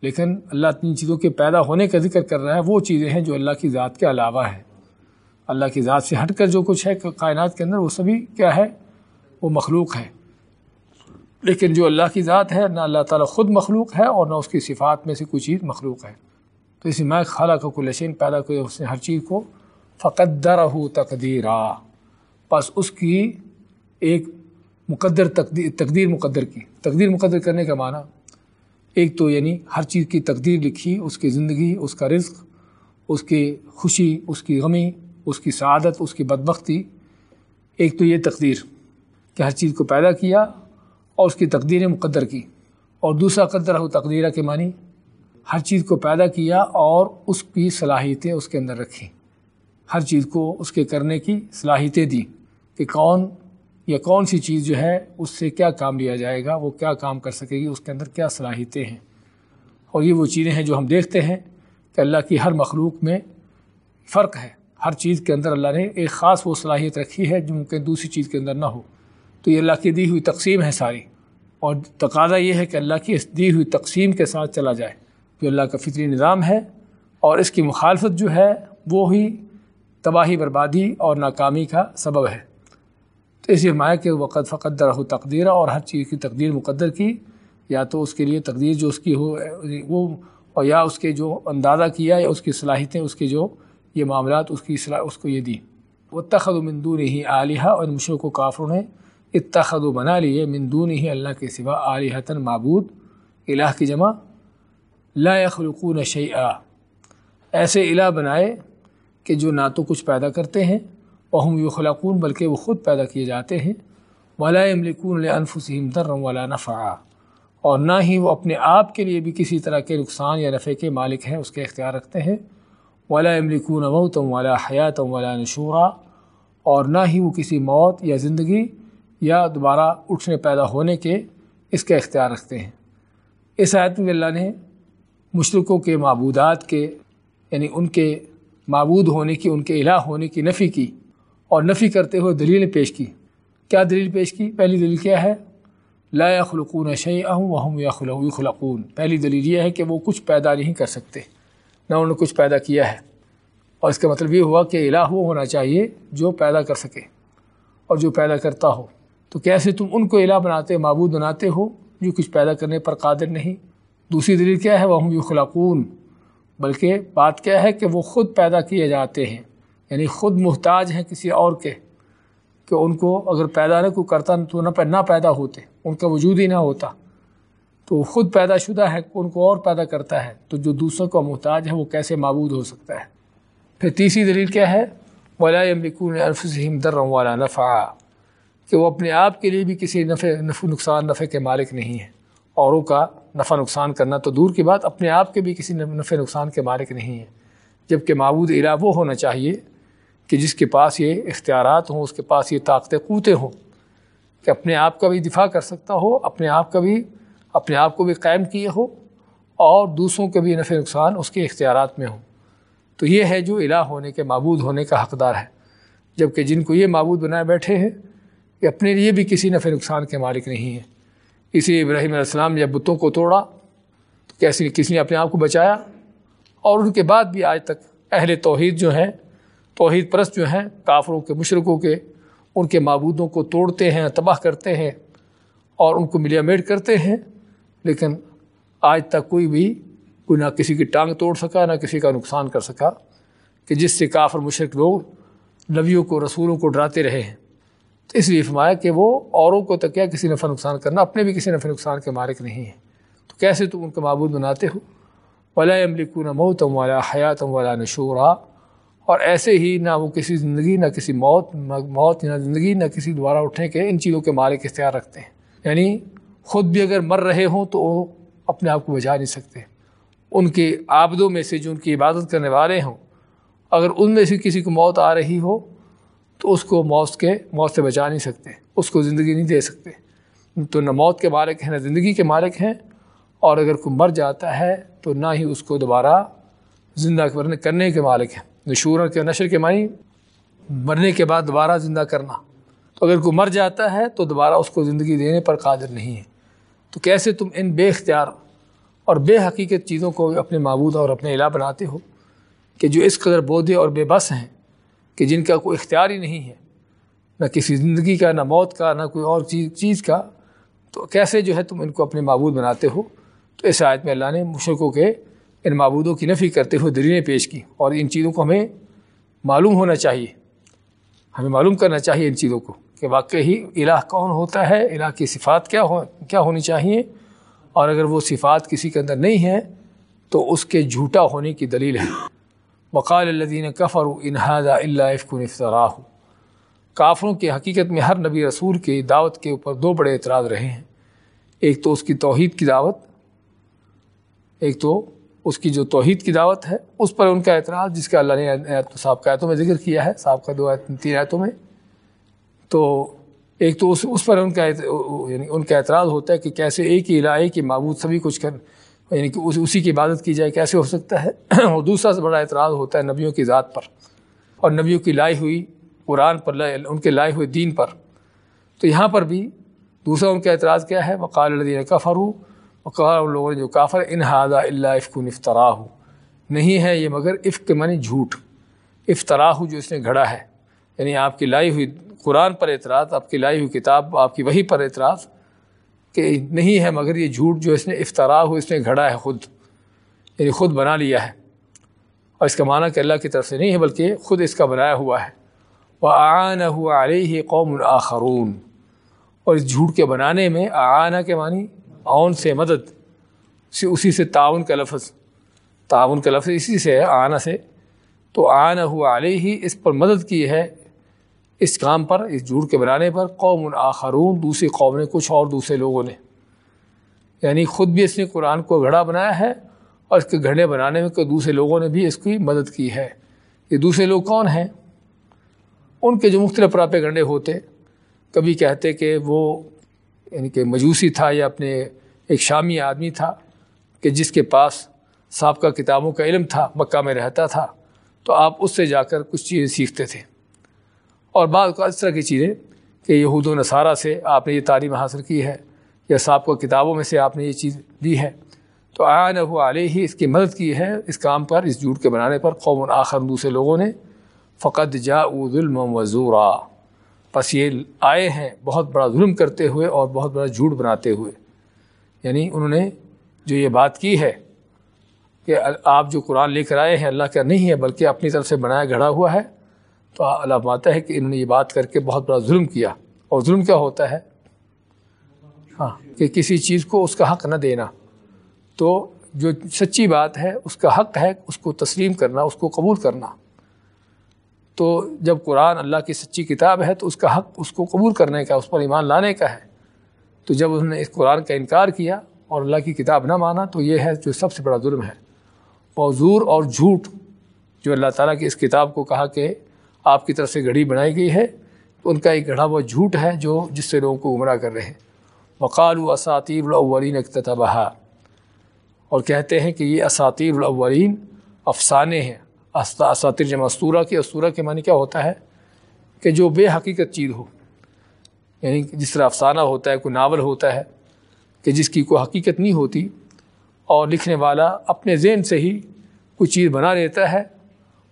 لیکن اللہ تین چیزوں کے پیدا ہونے کا ذکر کر رہا ہے، وہ چیزیں ہیں جو اللہ کی ذات کے علاوہ ہے اللہ کی ذات سے ہٹ کر جو کچھ ہے، کائنات کے اندر، وہ سبھی کیا ہے؟ وہ مخلوق ہے۔ لیکن جو اللہ کی ذات ہے، نہ اللہ تعالیٰ خود مخلوق ہے اور نہ اس کی صفات میں سے کوئی چیز مخلوق ہے۔ تو اسی میں خالہ کا کلشین پیدا کیا اس نے ہر چیز کو فقدر ہو تقدیرا۔ بس اس کی ایک مقدر تقدیر تقدیر مقدر کی۔ تقدیر مقدر کرنے کا معنی ایک تو یعنی ہر چیز کی تقدیر لکھی، اس کی زندگی، اس کا رزق، اس کی خوشی، اس کی غمی، اس کی سعادت، اس کی بدبختی۔ ایک تو یہ تقدیر کہ ہر چیز کو پیدا کیا اور اس کی تقدیر مقدر کی۔ اور دوسرا قدر ہو تقدیرہ کے معنی ہر چیز کو پیدا کیا اور اس کی صلاحیتیں اس کے اندر رکھیں ہر چیز کو اس کے کرنے کی صلاحیتیں دیں کہ کون یا کون سی چیز جو ہے اس سے کیا کام لیا جائے گا، وہ کیا کام کر سکے گی، اس کے اندر کیا صلاحیتیں ہیں۔ اور یہ وہ چیزیں ہیں جو ہم دیکھتے ہیں کہ اللہ کی ہر مخلوق میں فرق ہے۔ ہر چیز کے اندر اللہ نے ایک خاص وہ صلاحیت رکھی ہے جو ممکن دوسری چیز کے اندر نہ ہو۔ تو یہ اللہ کی دی ہوئی تقسیم ہے ساری۔ اور تقاضا یہ ہے کہ اللہ کی اس دی ہوئی تقسیم کے ساتھ چلا جائے۔ جو اللہ کا فطری نظام ہے اور اس کی مخالفت جو ہے وہ ہی تباہی، بربادی اور ناکامی کا سبب ہے۔ تو اسی مایا کہ وقت فقط درہ تقدیرہ اور ہر چیز کی تقدیر مقدر کی، یا تو اس کے لیے تقدیر جو اس کی ہو، وہ، اور یا اس کے جو اندازہ کیا یا اس کی صلاحیتیں، اس کے جو یہ معاملات، اس کی صلاح، اس کو یہ دی وہ تخد و مندون ہی عالیہ اور مشرق و کافروں نے اتخذ و بنا لیے مندون ہی اللہ کے سوا عالیہتاً معبود، الہ کی جمع لا يخلقون شیعہ ایسے الہ بنائے کہ جو نہ تو کچھ پیدا کرتے ہیں، وہم یخلقون، بلکہ وہ خود پیدا کیے جاتے ہیں۔ ولا يملكون لانفسهم ضرا ولا نفعا۔ اور نہ ہی وہ اپنے آپ کے لیے بھی کسی طرح کے نقصان یا نفع کے مالک ہیں، اس کے اختیار رکھتے ہیں۔ ولا يملكون موتا ولا حیات ولا نشورا۔ اور نہ ہی وہ کسی موت یا زندگی یا دوبارہ اٹھنے پیدا ہونے کے اس کا اختیار رکھتے ہیں۔ اس آیت میں اللہ نے مشرقوں کے معبودات کے یعنی ان کے معبود ہونے کی، ان کے الہ ہونے کی نفی کی اور نفی کرتے ہوئے دلیل پیش کی۔ کیا دلیل پیش کی؟ پہلی دلیل کیا ہے؟ لا یخلقون شیئہم وہم یخلقون۔ پہلی دلیل یہ ہے کہ وہ کچھ پیدا نہیں کر سکتے، نہ انہوں نے کچھ پیدا کیا ہے۔ اور اس کا مطلب یہ ہوا کہ الہ وہ ہونا چاہیے جو پیدا کر سکے اور جو پیدا کرتا ہو۔ تو کیسے تم ان کو الہ بناتے، معبود بناتے ہو جو کچھ پیدا کرنے پر قادر نہیں؟ دوسری دلیل کیا ہے؟ وہ ہم یخلقون بلکہ بات کیا ہے کہ وہ خود پیدا کیے جاتے ہیں۔ یعنی خود محتاج ہیں کسی اور کے، کہ ان کو اگر پیدا نہ کوئی کرتا تو نہ نہ پیدا ہوتے، ان کا وجود ہی نہ ہوتا۔ تو خود پیدا شدہ ہے، ان کو اور پیدا کرتا ہے۔ تو جو دوسروں کا محتاج ہے وہ کیسے معبود ہو سکتا ہے؟ پھر تیسری دلیل کیا ہے؟ ولا یملکون انفسهم ضرا ولا نفع کہ وہ اپنے آپ کے لیے بھی کسی نفع نقصان نفع کے مالک نہیں ہیں۔ اوروں کا نفع نقصان کرنا تو دور کی بات، اپنے آپ کے بھی کسی نفع نقصان کے مالک نہیں ہیں۔ جبکہ معبود الہ وہ ہونا چاہیے کہ جس کے پاس یہ اختیارات ہوں، اس کے پاس یہ طاقت قوتیں ہوں کہ اپنے آپ کا بھی دفاع کر سکتا ہو، اپنے آپ کا بھی، اپنے آپ کو بھی قائم کیے ہو اور دوسروں کے بھی نفع نقصان اس کے اختیارات میں ہوں۔ تو یہ ہے جو الہ ہونے کے، معبود ہونے کا حقدار ہے۔ جبکہ جن کو یہ معبود بنائے بیٹھے ہیں کہ اپنے لیے بھی کسی نفع نقصان کے مالک نہیں ہیں۔ اسی ابراہیم علیہ السلام نے جب بتوں کو توڑا، تو کیسی کسی نے اپنے آپ کو بچایا؟ اور ان کے بعد بھی آج تک اہل توحید جو ہیں، توحید پرست جو ہیں، کافروں کے مشرقوں کے، ان کے معبودوں کو توڑتے ہیں، تباہ کرتے ہیں اور ان کو ملیا میٹ کرتے ہیں، لیکن آج تک کوئی بھی کوئی نہ کسی کی ٹانگ توڑ سکا، نہ کسی کا نقصان کر سکا کہ جس سے کافر مشرق لوگ نبیوں کو، رسولوں کو ڈراتے رہے ہیں۔ تو اس لیے فرمایا کہ وہ اوروں کو تو کیا کسی نفع نقصان کرنا، اپنے بھی کسی نفع نقصان کے مالک نہیں ہیں۔ تو کیسے تم ان کا معبود بناتے ہو؟ ولا املکون موتم والا حیاتم والا نشورا۔ اور ایسے ہی نہ وہ کسی زندگی، نہ کسی موت موت نہ زندگی، نہ کسی دوبارہ اٹھنے کے ان چیزوں کے مالک اختیار رکھتے ہیں۔ یعنی خود بھی اگر مر رہے ہوں تو وہ اپنے آپ کو بچا نہیں سکتے۔ ان کے آبدوں میں سے جو ان کی عبادت کرنے والے ہوں، اگر ان میں سے کسی کو موت آ رہی ہو تو اس کو موت کے موت سے بچا نہیں سکتے، اس کو زندگی نہیں دے سکتے۔ تو نہ موت کے مالک ہیں، نہ زندگی کے مالک ہیں۔ اور اگر کوئی مر جاتا ہے تو نہ ہی اس کو دوبارہ زندہ کرنے کے مالک ہیں۔ نشور کے، نشر کے معنی مرنے کے بعد دوبارہ زندہ کرنا۔ تو اگر کوئی مر جاتا ہے تو دوبارہ اس کو زندگی دینے پر قادر نہیں ہے۔ تو کیسے تم ان بے اختیار اور بے حقیقت چیزوں کو اپنے معبود اور اپنے علا بناتے ہو کہ جو اس قدر بودھے اور بے بس ہیں؟ کہ جن کا کوئی اختیار ہی نہیں ہے، نہ کسی زندگی کا، نہ موت کا، نہ کوئی اور چیز چیز کا، تو کیسے جو ہے تم ان کو اپنے معبود بناتے ہو؟ تو اس آیت میں اللہ نے مشرقوں کے ان معبودوں کی نفی کرتے ہوئے دلیلیں پیش کی اور ان چیزوں کو ہمیں معلوم ہونا چاہیے۔ ہمیں معلوم کرنا چاہیے ان چیزوں کو کہ واقعی الہ کون ہوتا ہے، الہ کی صفات کیا ہو، کیا ہونی چاہیے؟ اور اگر وہ صفات کسی کے اندر نہیں ہیں، تو اس کے جھوٹا ہونے کی دلیل ہے۔ وقال الدین کفر انحاظ اللہ افکن افطراہ کافروں کی حقیقت میں ہر نبی رسول کی دعوت کے اوپر دو بڑے اعتراض رہے ہیں۔ ایک تو اس کی توحید کی دعوت، ایک تو اس کی جو توحید کی دعوت ہے، اس پر ان کا اعتراض جس کا اللہ نے صاحب کا آیتوں میں ذکر کیا ہے صاحب کا دو تین آیتوں میں۔ تو ایک تو اس اس پر ان کا یعنی ان کا اعتراض ہوتا ہے کہ کیسے ایک ہی علاقے کی معبود سبھی کچھ کر یعنی کہ اسی کی عبادت کی جائے، کیسے ہو سکتا ہے؟ اور دوسرا سے بڑا اعتراض ہوتا ہے نبیوں کی ذات پر۔ اور نبیوں کی لائی ہوئی قرآن پر لائے ان کے لائے ہوئے دین پر۔ تو یہاں پر بھی دوسرا ان کا اعتراض کیا ہے؟ وقال الدین کفر ہوں کہا ان لوگوں نے جو کافر انحاظہ اللہ افق افطرا ہو نہیں ہے یہ، مگر عفق منی جھوٹ۔ افطرا ہو جو اس نے گھڑا ہے۔ یعنی آپ کی لائی ہوئی قرآن پر اعتراض، آپ کی لائی ہوئی کتاب، آپ کی وہی پر اعتراض کہ نہیں ہے مگر یہ جھوٹ جو اس نے افطرا ہو، اس نے گھڑا ہے خود۔ یعنی خود بنا لیا ہے۔ اور اس کا معنی کہ اللہ کی طرف سے نہیں ہے، بلکہ خود اس کا بنایا ہوا ہے۔ وہ آنا ہوا علیہ قوم الآخرون اور اس جھوٹ کے بنانے میں آنا کے معنی اون سے مدد، اسی سے تعاون کا لفظ۔ تعاون کا لفظ اسی سے ہے، آنا سے۔ تو آنا ہوا علیہ ہی اس پر مدد کی ہے۔ اس کام پر، اس جھوٹ کے بنانے پر قوم آخرون، دوسری قوم نے کچھ اور دوسرے لوگوں نے۔ یعنی خود بھی اس نے قرآن کو گھڑا بنایا ہے اور اس کے گھڑے بنانے میں دوسرے لوگوں نے بھی اس کی مدد کی ہے۔ یہ دوسرے لوگ کون ہیں؟ ان کے جو مختلف پراپے گنڈے ہوتے، کبھی کہتے کہ وہ یعنی کہ مجوسی تھا یا اپنے ایک شامی آدمی تھا کہ جس کے پاس سابقہ کتابوں کا علم تھا، مکہ میں رہتا تھا، تو آپ اس سے جا کر کچھ چیزیں سیکھتے تھے۔ اور بعض کا اس طرح کی چیزیں کہ یہود و نصارہ سے آپ نے یہ تعلیم حاصل کی ہے یا صاحب کو کتابوں میں سے آپ نے یہ چیز لی ہے، تو آیا نہ علیہ ہی اس کی مدد کی ہے اس کام پر، اس جھوٹ کے بنانے پر، قوم آخر دوسرے لوگوں نے فقط جا ظلم وضورا پس یہ آئے ہیں بہت بڑا ظلم کرتے ہوئے اور بہت بڑا جھوٹ بناتے ہوئے۔ یعنی انہوں نے جو یہ بات کی ہے کہ آپ جو قرآن لے کر آئے ہیں، اللہ کا نہیں ہے، بلکہ اپنی طرف سے بنایا گھڑا ہوا ہے تو اللہ ہے کہ انہوں نے یہ بات کر کے بہت بڑا ظلم کیا۔ اور ظلم کیا ہوتا ہے؟ ہاں کہ کسی چیز کو اس کا حق نہ دینا۔ تو جو سچی بات ہے، اس کا حق ہے اس کو تسلیم کرنا، اس کو قبول کرنا۔ تو جب قرآن اللہ کی سچی کتاب ہے، تو اس کا حق اس کو قبول کرنے کا، اس پر ایمان لانے کا ہے۔ تو جب انہوں نے اس قرآن کا انکار کیا اور اللہ کی کتاب نہ مانا، تو یہ ہے جو سب سے بڑا ظلم ہے۔ موضور اور جھوٹ جو اللہ تعالیٰ کی اس کتاب کو کہا کہ آپ کی طرف سے گھڑی بنائی گئی ہے تو ان کا ایک گڑھا وہ جھوٹ ہے جو جس سے لوگوں کو گمراہ کر رہے ہیں۔ وقال و اساطیب الاولین اقتبہ اور کہتے ہیں کہ یہ اساطیر الاولین افسانے ہیں۔ اساطیر جمع استورہ کی استورہ کے معنی کیا ہوتا ہے؟ کہ جو بے حقیقت چیز ہو۔ یعنی جس طرح افسانہ ہوتا ہے، کوئی ناول ہوتا ہے، کہ جس کی کوئی حقیقت نہیں ہوتی، اور لکھنے والا اپنے ذہن سے ہی کوئی چیز بنا لیتا ہے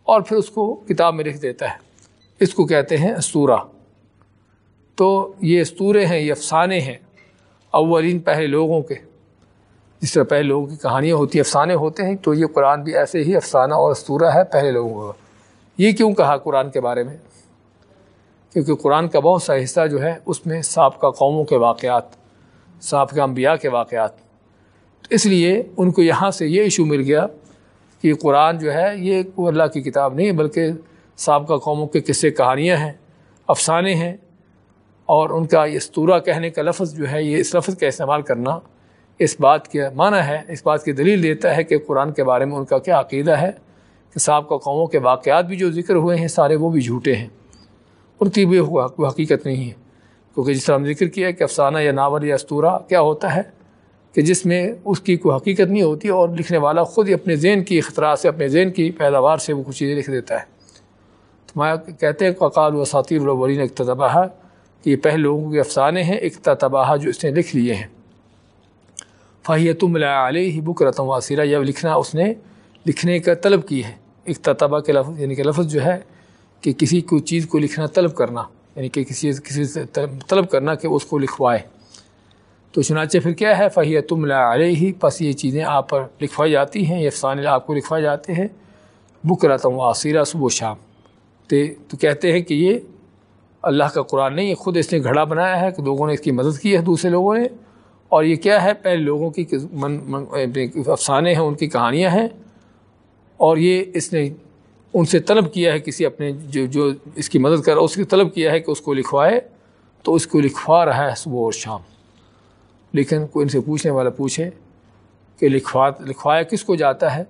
اور پھر اس کو کتاب میں لکھ دیتا ہے۔ اس کو کہتے ہیں استورہ تو یہ استورے ہیں، یہ افسانے ہیں اولین پہلے لوگوں کے۔ جس طرح پہلے لوگوں کی کہانیاں ہوتی ہیں افسانے ہوتے ہیں، تو یہ قرآن بھی ایسے ہی افسانہ اور استورہ ہے پہلے لوگوں کا۔ یہ کیوں کہا قرآن کے بارے میں؟ کیونکہ قرآن کا بہت سا حصہ جو ہے، اس میں سابقہ قوموں کے واقعات، سابقہ انبیاء کے واقعات۔ تو اس لیے ان کو یہاں سے یہ ایشو مل گیا کہ قرآن جو ہے، یہ اللہ کی کتاب نہیں، بلکہ سابقہ قوموں کے قصے کہانیاں ہیں، افسانے ہیں، اور ان کا یہ استورہ کہنے کا لفظ جو ہے، یہ اس لفظ کا استعمال کرنا اس بات کے معنی ہے، اس بات کی دلیل دیتا ہے کہ قرآن کے بارے میں ان کا کیا عقیدہ ہے کہ صاحب کا قوموں کے واقعات بھی جو ذکر ہوئے ہیں، سارے وہ بھی جھوٹے ہیں۔ ان کی بھی کوئی حقیقت نہیں ہے۔ کیونکہ جس طرح ہم ذکر کیا کہ افسانہ یا ناول یا استورہ کیا ہوتا ہے کہ جس میں اس کی کوئی حقیقت نہیں ہوتی اور لکھنے والا خود ہی اپنے ذہن کی اختراع سے، اپنے ذہن کی پیداوار سے وہ کچھ چیزیں لکھ دیتا ہے۔ تو میں کہتے ہیں ققال و ساتیر الولین اقتباہ کہ یہ پہلے لوگوں کے افسانے ہیں اقتباہ جو اس نے لکھ لیے ہیں۔ فہیت علیہ بک رتم واسرہ یہ لکھنا اس نے لکھنے کا طلب کی ہے۔ اقتبا کے لفظ یعنی کہ لفظ جو ہے کہ کسی کو چیز کو لکھنا طلب کرنا یعنی کہ کسی کسی سے طلب کرنا کہ اس کو لکھوائے۔ تو چنانچہ پھر کیا ہے؟ فہیت علیہ پس یہ چیزیں آپ پر لکھوائی جاتی ہیں، یہ افسانے آپ کو لکھوائے جاتے ہیں۔ بک رتم واسرہ صبح و شام۔ تو کہتے ہیں کہ یہ اللہ کا قرآن نہیں خود اس نے گھڑا بنایا ہے کہ لوگوں نے اس کی مدد کی ہے، دوسرے لوگوں نے۔ اور یہ کیا ہے؟ پہلے لوگوں کی من افسانے ہیں، ان کی کہانیاں ہیں۔ اور یہ اس نے ان سے طلب کیا ہے، کسی اپنے جو جو اس کی مدد کر، اس کی طلب کیا ہے کہ اس کو لکھوائے۔ تو اس کو لکھوا رہا ہے صبح اور شام۔ لیکن کوئی ان سے پوچھنے والا پوچھے کہ لکھوا، لکھوایا کس کو جاتا ہے؟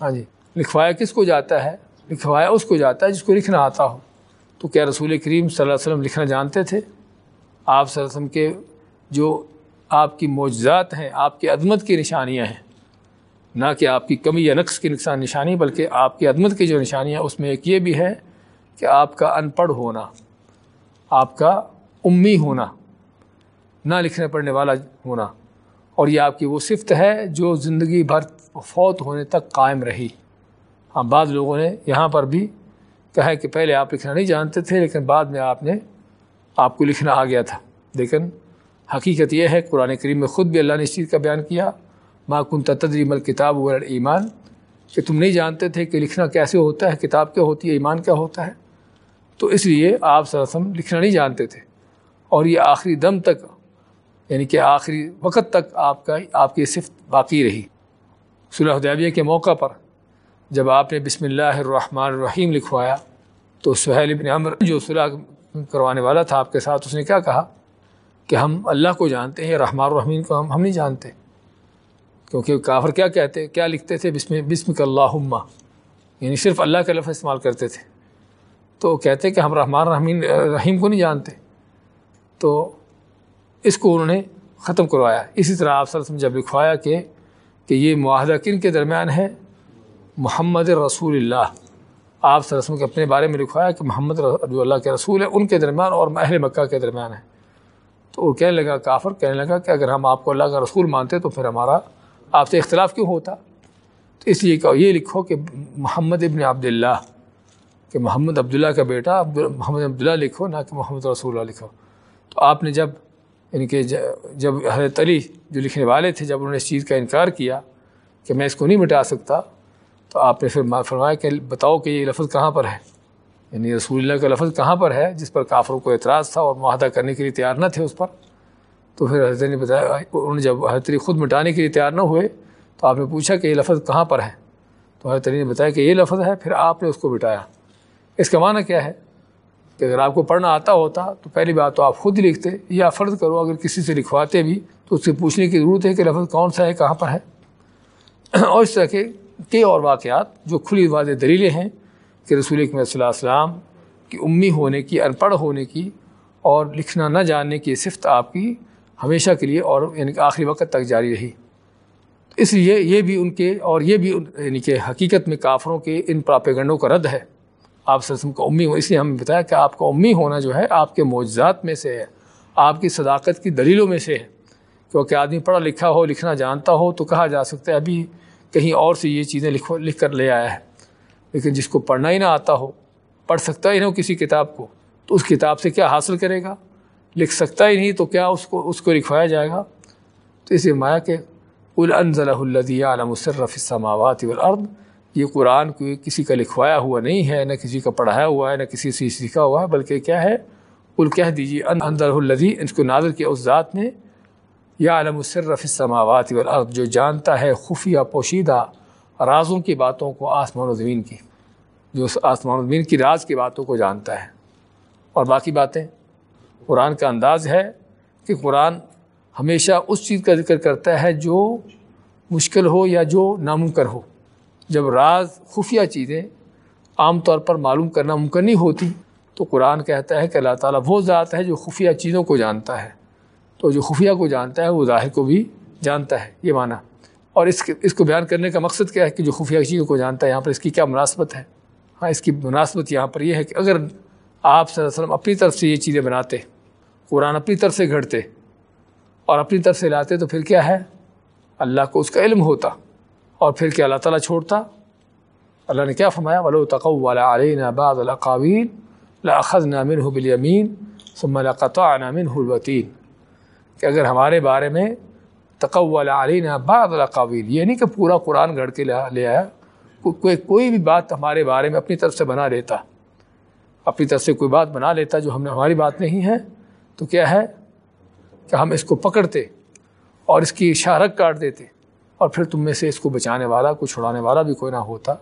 ہاں جی لکھوایا کس کو جاتا ہے؟ لکھوایا، اس کو جاتا ہے جس کو لکھنا آتا ہو۔ تو کیا رسول کریم صلی اللہ علیہ وسلم لکھنا جانتے تھے؟ آپ صلی اللہ علیہ وسلم کے جو آپ کی معجزات ہیں، آپ کی عدمت کی نشانیاں ہیں۔ نہ کہ آپ کی کمی یا نقص کی نقصان نشانی، بلکہ آپ کی عدمت کی جو نشانیاں، اس میں ایک یہ بھی ہے کہ آپ کا ان پڑھ ہونا، آپ کا امی ہونا، نہ لکھنے پڑھنے والا ہونا۔ اور یہ آپ کی وہ صفت ہے جو زندگی بھر فوت ہونے تک قائم رہی۔ ہاں بعض لوگوں نے یہاں پر بھی کہا ہے کہ پہلے آپ لکھنا نہیں جانتے تھے، لیکن بعد میں آپ نے آپ کو لکھنا آ گیا تھا۔ لیکن حقیقت یہ ہے، قرآن کریم میں خود بھی اللہ نے اس چیز کا بیان کیا ماں کن تدریم الکتاب و ایمان کہ تم نہیں جانتے تھے کہ لکھنا کیسے ہوتا ہے، کتاب کیا ہوتی ہے، ایمان کیا ہوتا ہے۔ تو اس لیے آپ سرسم لکھنا نہیں جانتے تھے۔ اور یہ آخری دم تک یعنی کہ آخری وقت تک آپ کا، آپ کی صفت باقی رہی۔ صلح حدیبیہ کے موقع پر جب آپ نے بسم اللہ الرحمن الرحیم لکھوایا، تو سہیل ابن عمر جو صلح کروانے والا تھا آپ کے ساتھ، اس نے کیا کہا؟ کہ ہم اللہ کو جانتے ہیں رحمٰ الرحمین کو ہم ہم نہیں جانتے۔ کیونکہ کافر کیا کہتے، کیا لکھتے تھے؟ بسم بسم اللہ یعنی صرف اللہ کا لفظ استعمال کرتے تھے۔ تو کہتے کہ ہم رحمٰ الرحمین رحیم کو نہیں جانتے۔ تو اس کو انہوں نے ختم کروایا۔ اسی طرح آپ سر جب لکھوایا کہ کہ یہ معاہدہ کن کے درمیان ہے؟ محمد رسول اللہ۔ آپ سرسم کے اپنے بارے میں لکھوایا کہ محمد رضو اللہ کے رسول ہے ان کے درمیان اور اہل مکہ کے درمیان ہے تو وہ کہنے لگا، کافر کہنے لگا کہ اگر ہم آپ کو اللہ کا رسول مانتے تو پھر ہمارا آپ سے اختلاف کیوں ہوتا؟ تو اس لیے کہ یہ لکھو کہ محمد ابن عبداللہ، کہ محمد عبداللہ کا بیٹا، محمد عبداللہ لکھو، نہ کہ محمد رسول اللہ لکھو۔ تو آپ نے جب یعنی ان کے جب حضرت علی جو لکھنے والے تھے، جب انہوں نے اس چیز کا انکار کیا کہ میں اس کو نہیں مٹا سکتا تو آپ نے پھر فرمایا کہ بتاؤ کہ یہ لفظ کہاں پر ہے؟ یعنی رسول اللہ کا لفظ کہاں پر ہے جس پر کافروں کو اعتراض تھا اور معاہدہ کرنے کے لیے تیار نہ تھے اس پر؟ تو پھر حضرت نے بتایا، انہوں نے جب حضرت علی خود مٹانے کے لیے تیار نہ ہوئے تو آپ نے پوچھا کہ یہ لفظ کہاں پر ہے؟ تو حضرت علی نے بتایا کہ یہ لفظ ہے، پھر آپ نے اس کو مٹایا۔ اس کا معنی کیا ہے؟ کہ اگر آپ کو پڑھنا آتا ہوتا تو پہلی بات تو آپ خود ہی لکھتے، یا فرض کرو اگر کسی سے لکھواتے بھی تو اس سے پوچھنے کی ضرورت ہے کہ لفظ کون سا ہے، کہاں پر ہے؟ اور اس طرح کے کئی اور واقعات جو کھلی واضح دلیلیں ہیں کہ رسول اکمل صلی اللہ علیہ وسلم کی امی ہونے کی ان پڑھ ہونے کی اور لکھنا نہ جاننے کی صفت آپ کی ہمیشہ کے لیے اور یعنی کہ آخری وقت تک جاری رہی۔ اس لیے یہ بھی ان کے اور یہ بھی یعنی کہ حقیقت میں کافروں کے ان پراپیگنڈوں کا رد ہے۔ آپ سسم کا امی ہو اس لیے ہمیں بتایا کہ آپ کا امی ہونا جو ہے آپ کے معجزات میں سے ہے، آپ کی صداقت کی دلیلوں میں سے ہے۔ کیونکہ آدمی پڑھا لکھا ہو، لکھنا جانتا ہو تو کہا جا سکتا ہے، ابھی کہیں اور سے یہ چیزیں لکھو لکھ کر لے آیا ہے۔ لیکن جس کو پڑھنا ہی نہ آتا ہو، پڑھ سکتا ہی نہ ہو کسی کتاب کو، تو اس کتاب سے کیا حاصل کرے گا؟ لکھ سکتا ہی نہیں تو کیا اس کو اس کو لکھوایا جائے گا؟ تو اسے مایا کہ النزلہ الدی عالم الصرف السماوات والارض یہ قرآن کوئی کسی کا لکھوایا ہوا نہیں ہے، نہ کسی کا پڑھایا ہوا ہے، نہ کسی سے سیکھا ہوا ہے، بلکہ کیا ہے؟ کل کہہ دیجیے اندر الدی اس کو نازل کیا اس ذات نے یا عالم الصرف السماوات والارض، جو جانتا ہے خفیہ پوشیدہ رازوں کی باتوں کو آسمان و زمین کی، جو آسمان و زمین کی راز کی باتوں کو جانتا ہے۔ اور باقی باتیں؟ قرآن کا انداز ہے کہ قرآن ہمیشہ اس چیز کا ذکر کرتا ہے جو مشکل ہو یا جو ناممکن ہو۔ جب راز خفیہ چیزیں عام طور پر معلوم کرنا ممکن نہیں ہوتی، تو قرآن کہتا ہے کہ اللہ تعالیٰ وہ ذات ہے جو خفیہ چیزوں کو جانتا ہے۔ تو جو خفیہ کو جانتا ہے، وہ ظاہر کو بھی جانتا ہے، یہ معنی۔ اور اس اس کو بیان کرنے کا مقصد کیا ہے کہ جو خفیہ چیزوں کو جانتا ہے، یہاں پر اس کی کیا مناسبت ہے؟ ہاں اس کی مناسبت یہاں پر یہ ہے کہ اگر آپ صلی اللہ علیہ وسلم اپنی طرف سے یہ چیزیں بناتے، قرآن اپنی طرف سے گھڑتے اور اپنی طرف سے لاتے، تو پھر کیا ہے؟ اللہ کو اس کا علم ہوتا اور پھر کیا اللہ تعالیٰ چھوڑتا؟ اللہ نے کیا فرمایا؟ ولو تقو والا علیہ بعض القابین لاخذ نامن حب المین ثم لقطع نامن الوطین کہ اگر ہمارے بارے میں تقول علینا بعض القابین یہ نہیں کہ پورا قرآن گھڑ کے لے آیا کوئی کوئی بھی بات ہمارے بارے میں اپنی طرف سے بنا لیتا، اپنی طرف سے کوئی بات بنا لیتا جو ہم نے، ہماری بات نہیں ہے، تو کیا ہے کہ ہم اس کو پکڑتے اور اس کی اشارت کاٹ دیتے اور پھر تم میں سے اس کو بچانے والا، کو چھڑانے والا بھی کوئی نہ ہوتا۔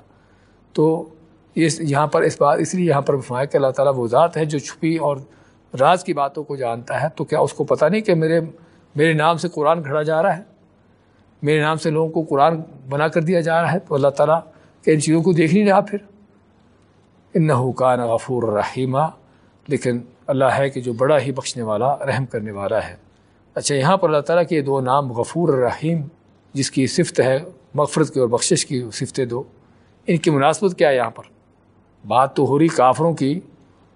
تو اس، یہاں پر اس بات، اس لیے یہاں پر فرمایا کہ اللہ تعالیٰ وہ ذات ہے جو چھپی اور راز کی باتوں کو جانتا ہے، تو کیا اس کو پتہ نہیں کہ میرے میرے نام سے قرآن گھڑا جا رہا ہے؟ میرے نام سے لوگوں کو قرآن بنا کر دیا جا رہا ہے، تو اللہ تعالیٰ کہ ان چیزوں کو دیکھ نہیں رہا پھر؟ ان حکان غفور رحیمہ لیکن اللہ ہے کہ جو بڑا ہی بخشنے والا، رحم کرنے والا ہے۔ اچھا یہاں پر اللہ تعالیٰ کے یہ دو نام، غفور الرحیم جس کی صفت ہے مغفرت کی اور بخشش کی صفتیں دو، ان کی مناسبت کیا ہے یہاں پر؟ بات تو ہو رہی کافروں کی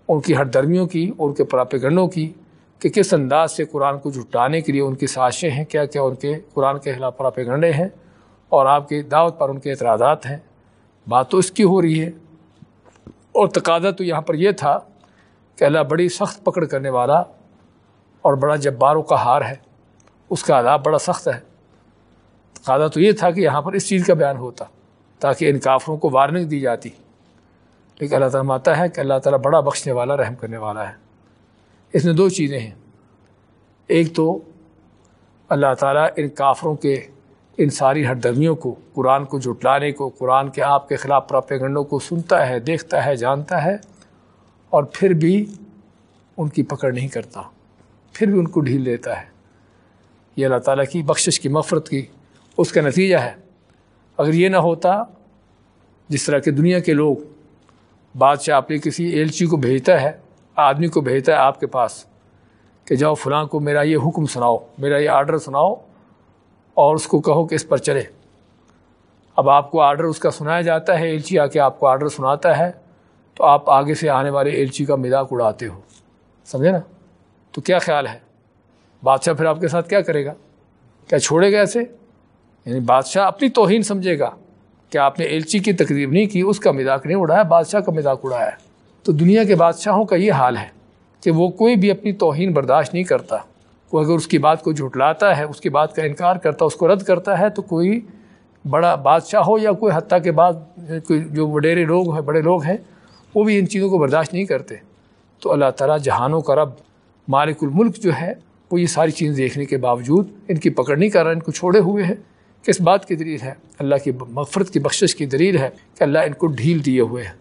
ان کی ہر درمیوں کی ان کے پراپیگنڈوں کی کہ کس انداز سے قرآن کو جھٹانے کے لیے ان کی سازشیں ہیں، کیا کیا ان کے قرآن کے خلاف پراپیگنڈے ہیں اور آپ کی دعوت پر ان کے اعتراضات ہیں۔ بات تو اس کی ہو رہی ہے۔ اور تقاضا تو یہاں پر یہ تھا کہ اللہ بڑی سخت پکڑ کرنے والا اور بڑا جباروں کا ہار ہے۔ اس کا عذاب بڑا سخت ہے۔ تقاضا تو یہ تھا کہ یہاں پر اس چیز کا بیان ہوتا تاکہ ان کافروں کو وارننگ دی جاتی۔ لیکن اللہ تعالیٰ ماتا ہے کہ اللہ تعالیٰ بڑا بخشنے والا، رحم کرنے والا ہے۔ اس میں دو چیزیں ہیں۔ ایک تو اللہ تعالیٰ ان کافروں کے، ان ساری ہر درمیوں کو، قرآن کو جٹلانے کو، قرآن کے آپ کے خلاف پراپیگنڈوں کو سنتا ہے، دیکھتا ہے، جانتا ہے اور پھر بھی ان کی پکڑ نہیں کرتا، پھر بھی ان کو ڈھیل دیتا ہے۔ یہ اللہ تعالیٰ کی بخشش کی مفرت کی اس کا نتیجہ ہے۔ اگر یہ نہ ہوتا، جس طرح کہ دنیا کے لوگ بادشاہ اپنے کسی ایلچی کو بھیجتا ہے، آدمی کو بھیجتا ہے آپ کے پاس کہ جاؤ فلاں کو میرا یہ حکم سناؤ، میرا یہ آرڈر سناؤ اور اس کو کہو کہ اس پر چلے۔ اب آپ کو آرڈر اس کا سنایا جاتا ہے، ایلچی آ کے آپ کو آرڈر سناتا ہے، تو آپ آگے سے آنے والے ایلچی کا مذاق اڑاتے ہو۔ سمجھے نا؟ تو کیا خیال ہے؟ بادشاہ پھر آپ کے ساتھ کیا کرے گا؟ کیا چھوڑے گا ایسے یعنی بادشاہ اپنی توہین سمجھے گا۔ کہ آپ نے ایلچی کی تقریب نہیں کی، اس کا مذاق نہیں اڑایا، بادشاہ کا مذاق اڑایا۔ تو دنیا کے بادشاہوں کا یہ حال ہے کہ وہ کوئی بھی اپنی توہین برداشت نہیں کرتا۔ کوئی اگر اس کی بات کو جھٹلاتا ہے، اس کی بات کا انکار کرتا، اس کو رد کرتا ہے، تو کوئی بڑا بادشاہ ہو یا کوئی حتیٰ کے بعد کوئی جو وڈیرے لوگ ہیں، بڑے لوگ ہیں، وہ بھی ان چیزوں کو برداشت نہیں کرتے۔ تو اللہ تعالیٰ جہانوں کا رب، مالک الملک جو ہے، وہ یہ ساری چیزیں دیکھنے کے باوجود ان کی پکڑ نہیں کر رہا، ان کو چھوڑے ہوئے ہیں۔ کس بات کی دلیل ہے، اللہ کی مغفرت کی بخشش کی دلیل ہے کہ اللہ ان کو ڈھیل دیے ہوئے ہیں،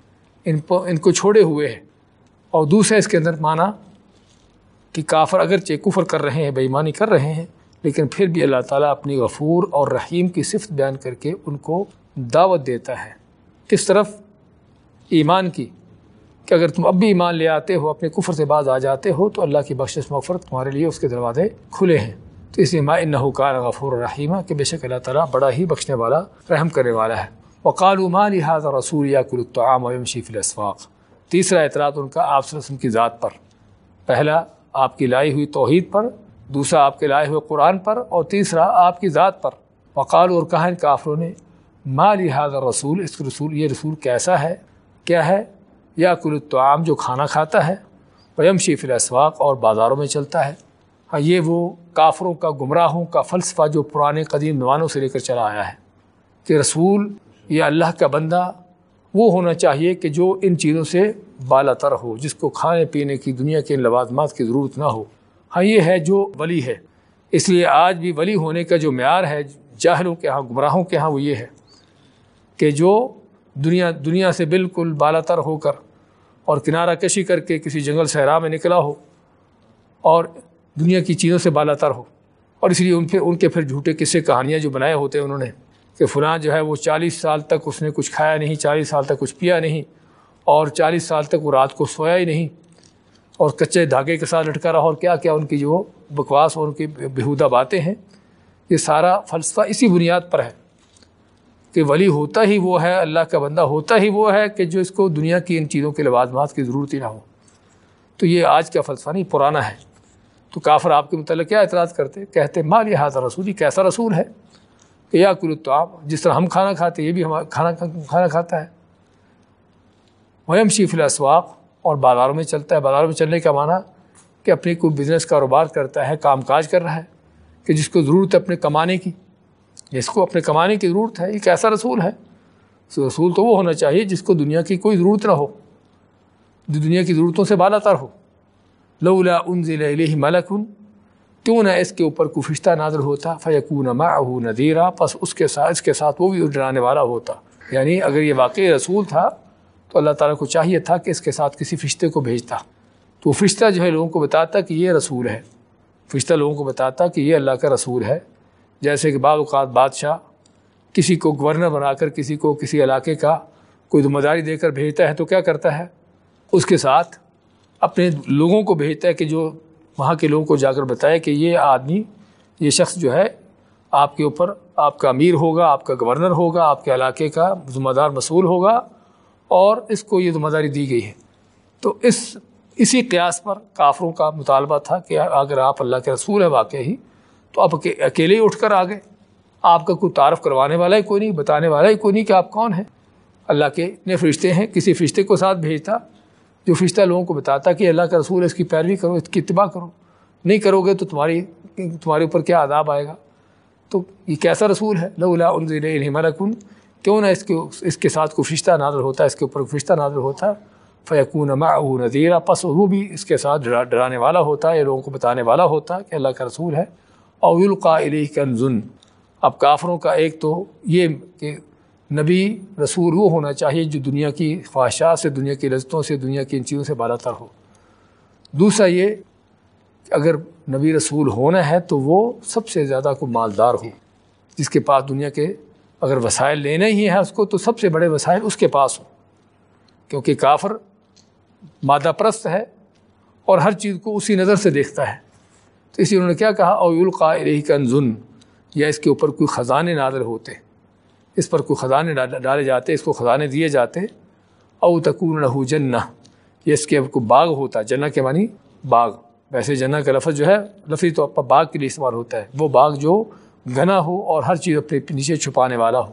ان کو ان کو چھوڑے ہوئے ہیں۔ اور دوسرا، اس کے اندر مانا کہ کافر اگرچہ کفر کر رہے ہیں بےمانی کر رہے ہیں، لیکن پھر بھی اللہ تعالیٰ اپنی غفور اور رحیم کی صفت بیان کر کے ان کو دعوت دیتا ہے۔ کس طرف ایمان کی، کہ اگر تم اب بھی ایمان لے آتے ہو، اپنے کفر سے باز آ جاتے ہو، تو اللہ کی بخشش مغفرت تمہارے لیے اس کے دروازے کھلے ہیں۔ تو اس لیے ما انحکار غفور الرحیمہ کہ بے شک اللہ تعالیٰ بڑا ہی بخشنے والا، رحم کرنے والا ہے۔ وقال ما لہٰذا رسول یا کل الطعام ويمشي في تیسرا اعتراض ان یہ وہ کافروں کا گمراہوں کا فلسفہ جو پرانے قدیم نوانوں سے لے کر چلا آیا ہے کہ رسول یا اللہ کا بندہ وہ ہونا چاہیے کہ جو ان چیزوں سے بالا تر ہو، جس کو کھانے پینے کی دنیا کے ان لوازمات کی ضرورت نہ ہو۔ ہاں یہ ہے جو ولی ہے۔ اس لیے آج بھی ولی ہونے کا جو معیار ہے، جاہلوں کے ہاں گمراہوں کے ہاں وہ یہ ہے کہ جو دنیا دنیا سے بالکل بالا تر ہو کر اور کنارہ کشی کر کے کسی جنگل صحرا میں نکلا ہو اور دنیا کی چیزوں سے بالا تر ہو۔ اور اس لیے ان پہ ان کے پھر جھوٹے قصے، کہانیاں جو بنائے ہوتے ہیں انہوں نے کہ فلاں جو ہے وہ چالیس سال تک اس نے کچھ کھایا نہیں، چالیس سال تک کچھ پیا نہیں، اور چالیس سال تک وہ رات کو سویا ہی نہیں، اور کچے دھاگے کے ساتھ لٹکا رہا، اور کیا کیا ان کی جو بکواس اور ان کی بہودہ باتیں ہیں۔ یہ سارا فلسفہ اسی بنیاد پر ہے کہ ولی ہوتا ہی وہ ہے، اللہ کا بندہ ہوتا ہی وہ ہے کہ جو اس کو دنیا کی ان چیزوں کے لوازمات کی ضرورت ہی نہ ہو۔ تو یہ آج کا فلسفہ نہیں، پرانا ہے۔ تو کافر آپ کے متعلق کیا اعتراض کرتے؟ کہتے مال یہ حاضر رسول ہی کیسا رسول ہے؟ کہ یا کل تو آپ جس طرح ہم کھانا کھاتے یہ بھی ہمارا کھانا کھانا کھاتا ہے۔ ویم شیف الاسواق اور بازاروں میں چلتا ہے۔ بازاروں میں چلنے کا معنی کہ اپنی کوئی بزنس کاروبار کرتا ہے، کام کاج کر رہا ہے، کہ جس کو ضرورت ہے اپنے کمانے کی۔ جس کو اپنے کمانے کی ضرورت ہے، یہ کیسا رسول ہے؟ رسول تو وہ ہونا چاہیے جس کو دنیا کی کوئی ضرورت نہ ہو، جو دنیا کی ضرورتوں سے بالا تر ہو۔ لولا انزل الیہ ملکن کیوں نہ اس کے اوپر کفشتہ نازل ہوتا فیقون معه نذیرا، پس اس کے ساتھ اس کے ساتھ وہ بھی ڈرانے والا ہوتا۔ یعنی اگر یہ واقعی رسول تھا، تو اللہ تعالیٰ کو چاہیے تھا کہ اس کے ساتھ کسی فرشتے کو بھیجتا۔ تو وہ فرشتہ جو ہے لوگوں کو بتاتا کہ یہ رسول ہے۔ فرشتہ لوگوں کو بتاتا کہ یہ اللہ کا رسول ہے۔ جیسے کہ بعض اوقات بادشاہ کسی کو گورنر بنا کر کسی کو کسی علاقے کا کوئی ذمہ داری دے کر بھیجتا ہے تو کیا کرتا ہے؟ اس کے ساتھ اپنے لوگوں کو بھیجتا ہے کہ جو وہاں کے لوگوں کو جا کر بتائے کہ یہ آدمی، یہ شخص جو ہے، آپ کے اوپر آپ کا امیر ہوگا، آپ کا گورنر ہوگا، آپ کے علاقے کا ذمہ دار مسئول ہوگا اور اس کو یہ ذمہ داری دی گئی ہے۔ تو اس، اسی قیاس پر کافروں کا مطالبہ تھا کہ اگر آپ اللہ کے رسول ہے واقعی، تو آپ اکیلے ہی اٹھ کر آ گئے آپ کا کوئی تعارف کروانے والا ہی کوئی نہیں، بتانے والا ہی کوئی نہیں کہ آپ کون ہیں۔ اللہ کے اتنے فرشتے ہیں، کسی فرشتے کو ساتھ بھیجتا جو فرشتہ لوگوں کو بتاتا کہ اللہ کا رسول ہے، اس کی پیروی کرو، اس کی اتباع کرو۔ نہیں کرو گے تو تمہاری، تمہارے اوپر کیا عذاب آئے گا؟ تو یہ کیسا رسول ہے؟ لولا انزل ملکن، کیوں نہ اس کے اس کے ساتھ کوئی فرشتہ نادر ہوتا ہے اس کے اوپر فرشتہ نادر ہوتا فیقون معه نذیرہ پس وہ بھی اس کے ساتھ ڈرانے والا ہوتا ہے لوگوں کو بتانے والا ہوتا ہے کہ اللہ کا رسول ہے۔ اویلقا علیہ کنزن، اب کافروں کا ایک تو یہ کہ نبی رسول وہ ہونا چاہیے جو دنیا کی خواہشات سے، دنیا کی لذتوں سے، دنیا کی ان چیزوں سے بالا تر ہو۔ دوسرا یہ کہ اگر نبی رسول ہونا ہے تو وہ سب سے زیادہ کو مالدار ہو۔ جس کے پاس دنیا کے اگر وسائل لینا ہی ہے اس کو، تو سب سے بڑے وسائل اس کے پاس ہوں۔ کیونکہ کافر مادہ پرست ہے اور ہر چیز کو اسی نظر سے دیکھتا ہے۔ تو اسی انہوں نے کیا کہا؟ اویلقا علیہ کنزن یا اس کے اوپر کوئی خزانے نادر ہوتے۔ ہیں اس پر کوئی خزانے ڈالے جاتے، اس کو خزانے دیے جاتے، او تکون لہو جنہ، یہ اس کے کو باغ ہوتا ہے جنہ کے معنی باغ۔ ویسے جنہ کا لفظ جو ہے، لفظی طور پر باغ کے لیے استعمال ہوتا ہے۔ وہ باغ جو گھنا ہو اور ہر چیز اپنے نیچے چھپانے والا ہو۔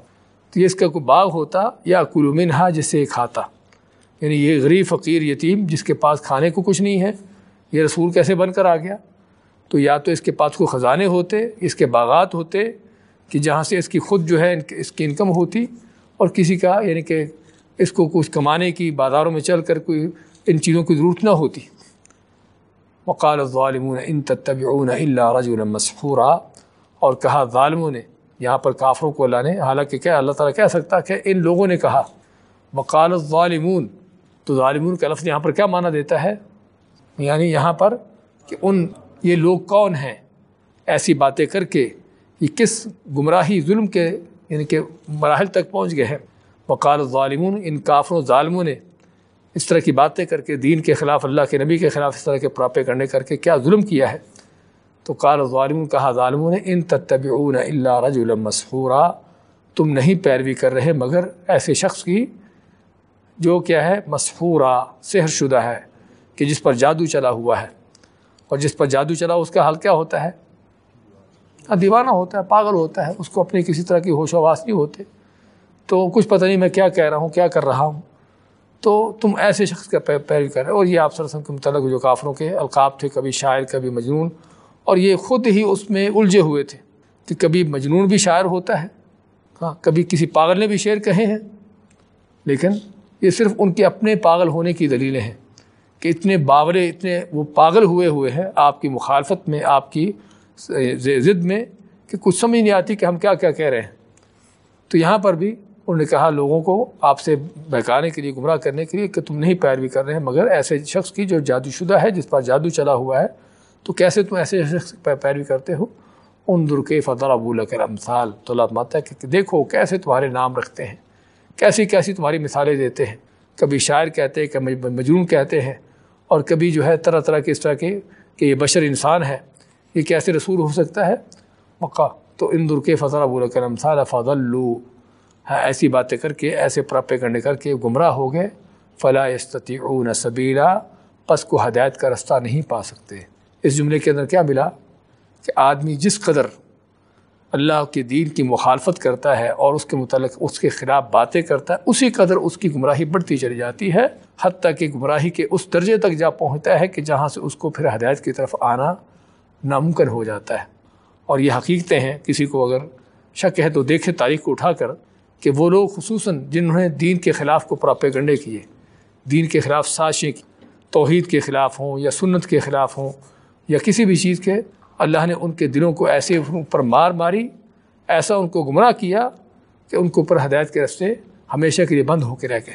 تو یہ اس کا کوئی باغ ہوتا، یا کلومنہا جسے کھاتا یعنی یہ غریب، فقیر، یتیم، جس کے پاس کھانے کو کچھ نہیں ہے، یہ رسول کیسے بن کر آ گیا؟ تو یا تو اس کے پاس کوئی خزانے ہوتے، اس کے باغات ہوتے کہ جہاں سے اس کی خود جو ہے اس کی انکم ہوتی اور کسی کا یعنی کہ اس کو کچھ کمانے کی، بازاروں میں چل کر کوئی ان چیزوں کی ضرورت نہ ہوتی۔ وقال الظالمون، ان تتبعون الا رجلا مسحورا اور کہا، ظالموں نے یہاں پر کافروں کو اللہ نے حالانکہ کیا، اللہ تعالیٰ کہہ سکتا کہ ان لوگوں نے کہا، وقال الظالمون تو ظالمون کا لفظ یہاں پر کیا معنی دیتا ہے؟ یعنی یہاں پر کہ ان، یہ لوگ کون ہیں؟ ایسی باتیں کر کے یہ کس گمراہی ظلم کے یعنی کہ مراحل تک پہنچ گئے ہیں۔ وقال الظالمون، ان کافروں ظالموں نے اس طرح کی باتیں کر کے، دین کے خلاف، اللہ کے نبی کے خلاف اس طرح کے پراپے کرنے کر کے کیا ظلم کیا ہے؟ تو قال ظالمون کہا ظالموں نے، ان تتبعون الا رجلا مسحورا، تم نہیں پیروی کر رہے مگر ایسے شخص کی جو کیا ہے، مسحورا، سحر شدہ ہے، کہ جس پر جادو چلا ہوا ہے۔ اور جس پر جادو چلا، اس کا حال کیا ہوتا ہے؟ دیوانہ ہوتا ہے، پاگل ہوتا ہے، اس کو اپنی کسی طرح کی ہوش و آواز نہیں ہوتے۔ تو کچھ پتہ نہیں میں کیا کہہ رہا ہوں، کیا کر رہا ہوں۔ تو تم ایسے شخص کا پیروی کر رہے اور یہ آپ وسلم کے متعلق جو کافروں کے القاب تھے، کبھی شاعر، کبھی مجنون۔ اور یہ خود ہی اس میں الجھے ہوئے تھے کہ کبھی مجنون بھی شاعر ہوتا ہے۔ ہاں کبھی کسی پاگل نے بھی شعر کہے ہیں۔ لیکن یہ صرف ان کے اپنے پاگل ہونے کی دلیلیں ہیں کہ اتنے باورے، اتنے وہ پاگل ہوئے ہوئے ہیں۔ آپ کی مخالفت میں، آپ کی ضد میں کہ کچھ سمجھ نہیں آتی کہ ہم کیا کیا کہہ رہے ہیں۔ تو یہاں پر بھی انہوں نے کہا لوگوں کو آپ سے بہکانے کے لیے، گمراہ کرنے کے لیے کہ تم نہیں پیروی کر رہے ہیں، مگر ایسے شخص کی جو جادو شدہ ہے، جس پر جادو چلا ہوا ہے، تو کیسے تم ایسے شخص پیروی کرتے ہو؟ ان درکے فضر ابو کر امثال تو اللہ ماتا ہے کہ دیکھو کیسے تمہارے نام رکھتے ہیں، کیسی کیسی تمہاری مثالیں دیتے ہیں۔ کبھی شاعر کہتے ہیں، کبھی مجنون کہتے ہیں، اور کبھی جو ہے طرح طرح کے اس طرح کے کہ یہ بشر انسان ہے۔ یہ کیسے رسول ہو سکتا ہے؟ مکہ. تو ان درکے فضر ابو کر امثال فضل ہاں ایسی باتیں کر کے، ایسے پراپے کرنے کر کے گمراہ ہو گئے. فلاں استطیعون سبیلا. پس کو ہدایت کا رستہ نہیں پا سکتے. اس جملے کے اندر کیا ملا؟ کہ آدمی جس قدر اللہ کے دین کی مخالفت کرتا ہے اور اس کے متعلق اس کے خلاف باتیں کرتا ہے، اسی قدر اس کی گمراہی بڑھتی چلی جاتی ہے، حتیٰ کہ گمراہی کے اس درجے تک جا پہنچتا ہے کہ جہاں سے اس کو پھر ہدایت کی طرف آنا ناممکن ہو جاتا ہے۔ اور یہ حقیقتیں ہیں، کسی کو اگر شک ہے تو دیکھے تاریخ کو اٹھا کر کہ وہ لوگ خصوصاً جنہوں نے دین کے خلاف کو پراپے گنڈے کیے، دین کے خلاف سازشیں کی، توحید کے خلاف ہوں یا سنت کے خلاف ہوں یا کسی بھی چیز کے، اللہ نے ان کے دلوں کو ایسے اوپر مار ماری، ایسا ان کو گمراہ کیا کہ ان کے اوپر ہدایت کے رستے ہمیشہ کے لیے بند ہو کے رہ گئے۔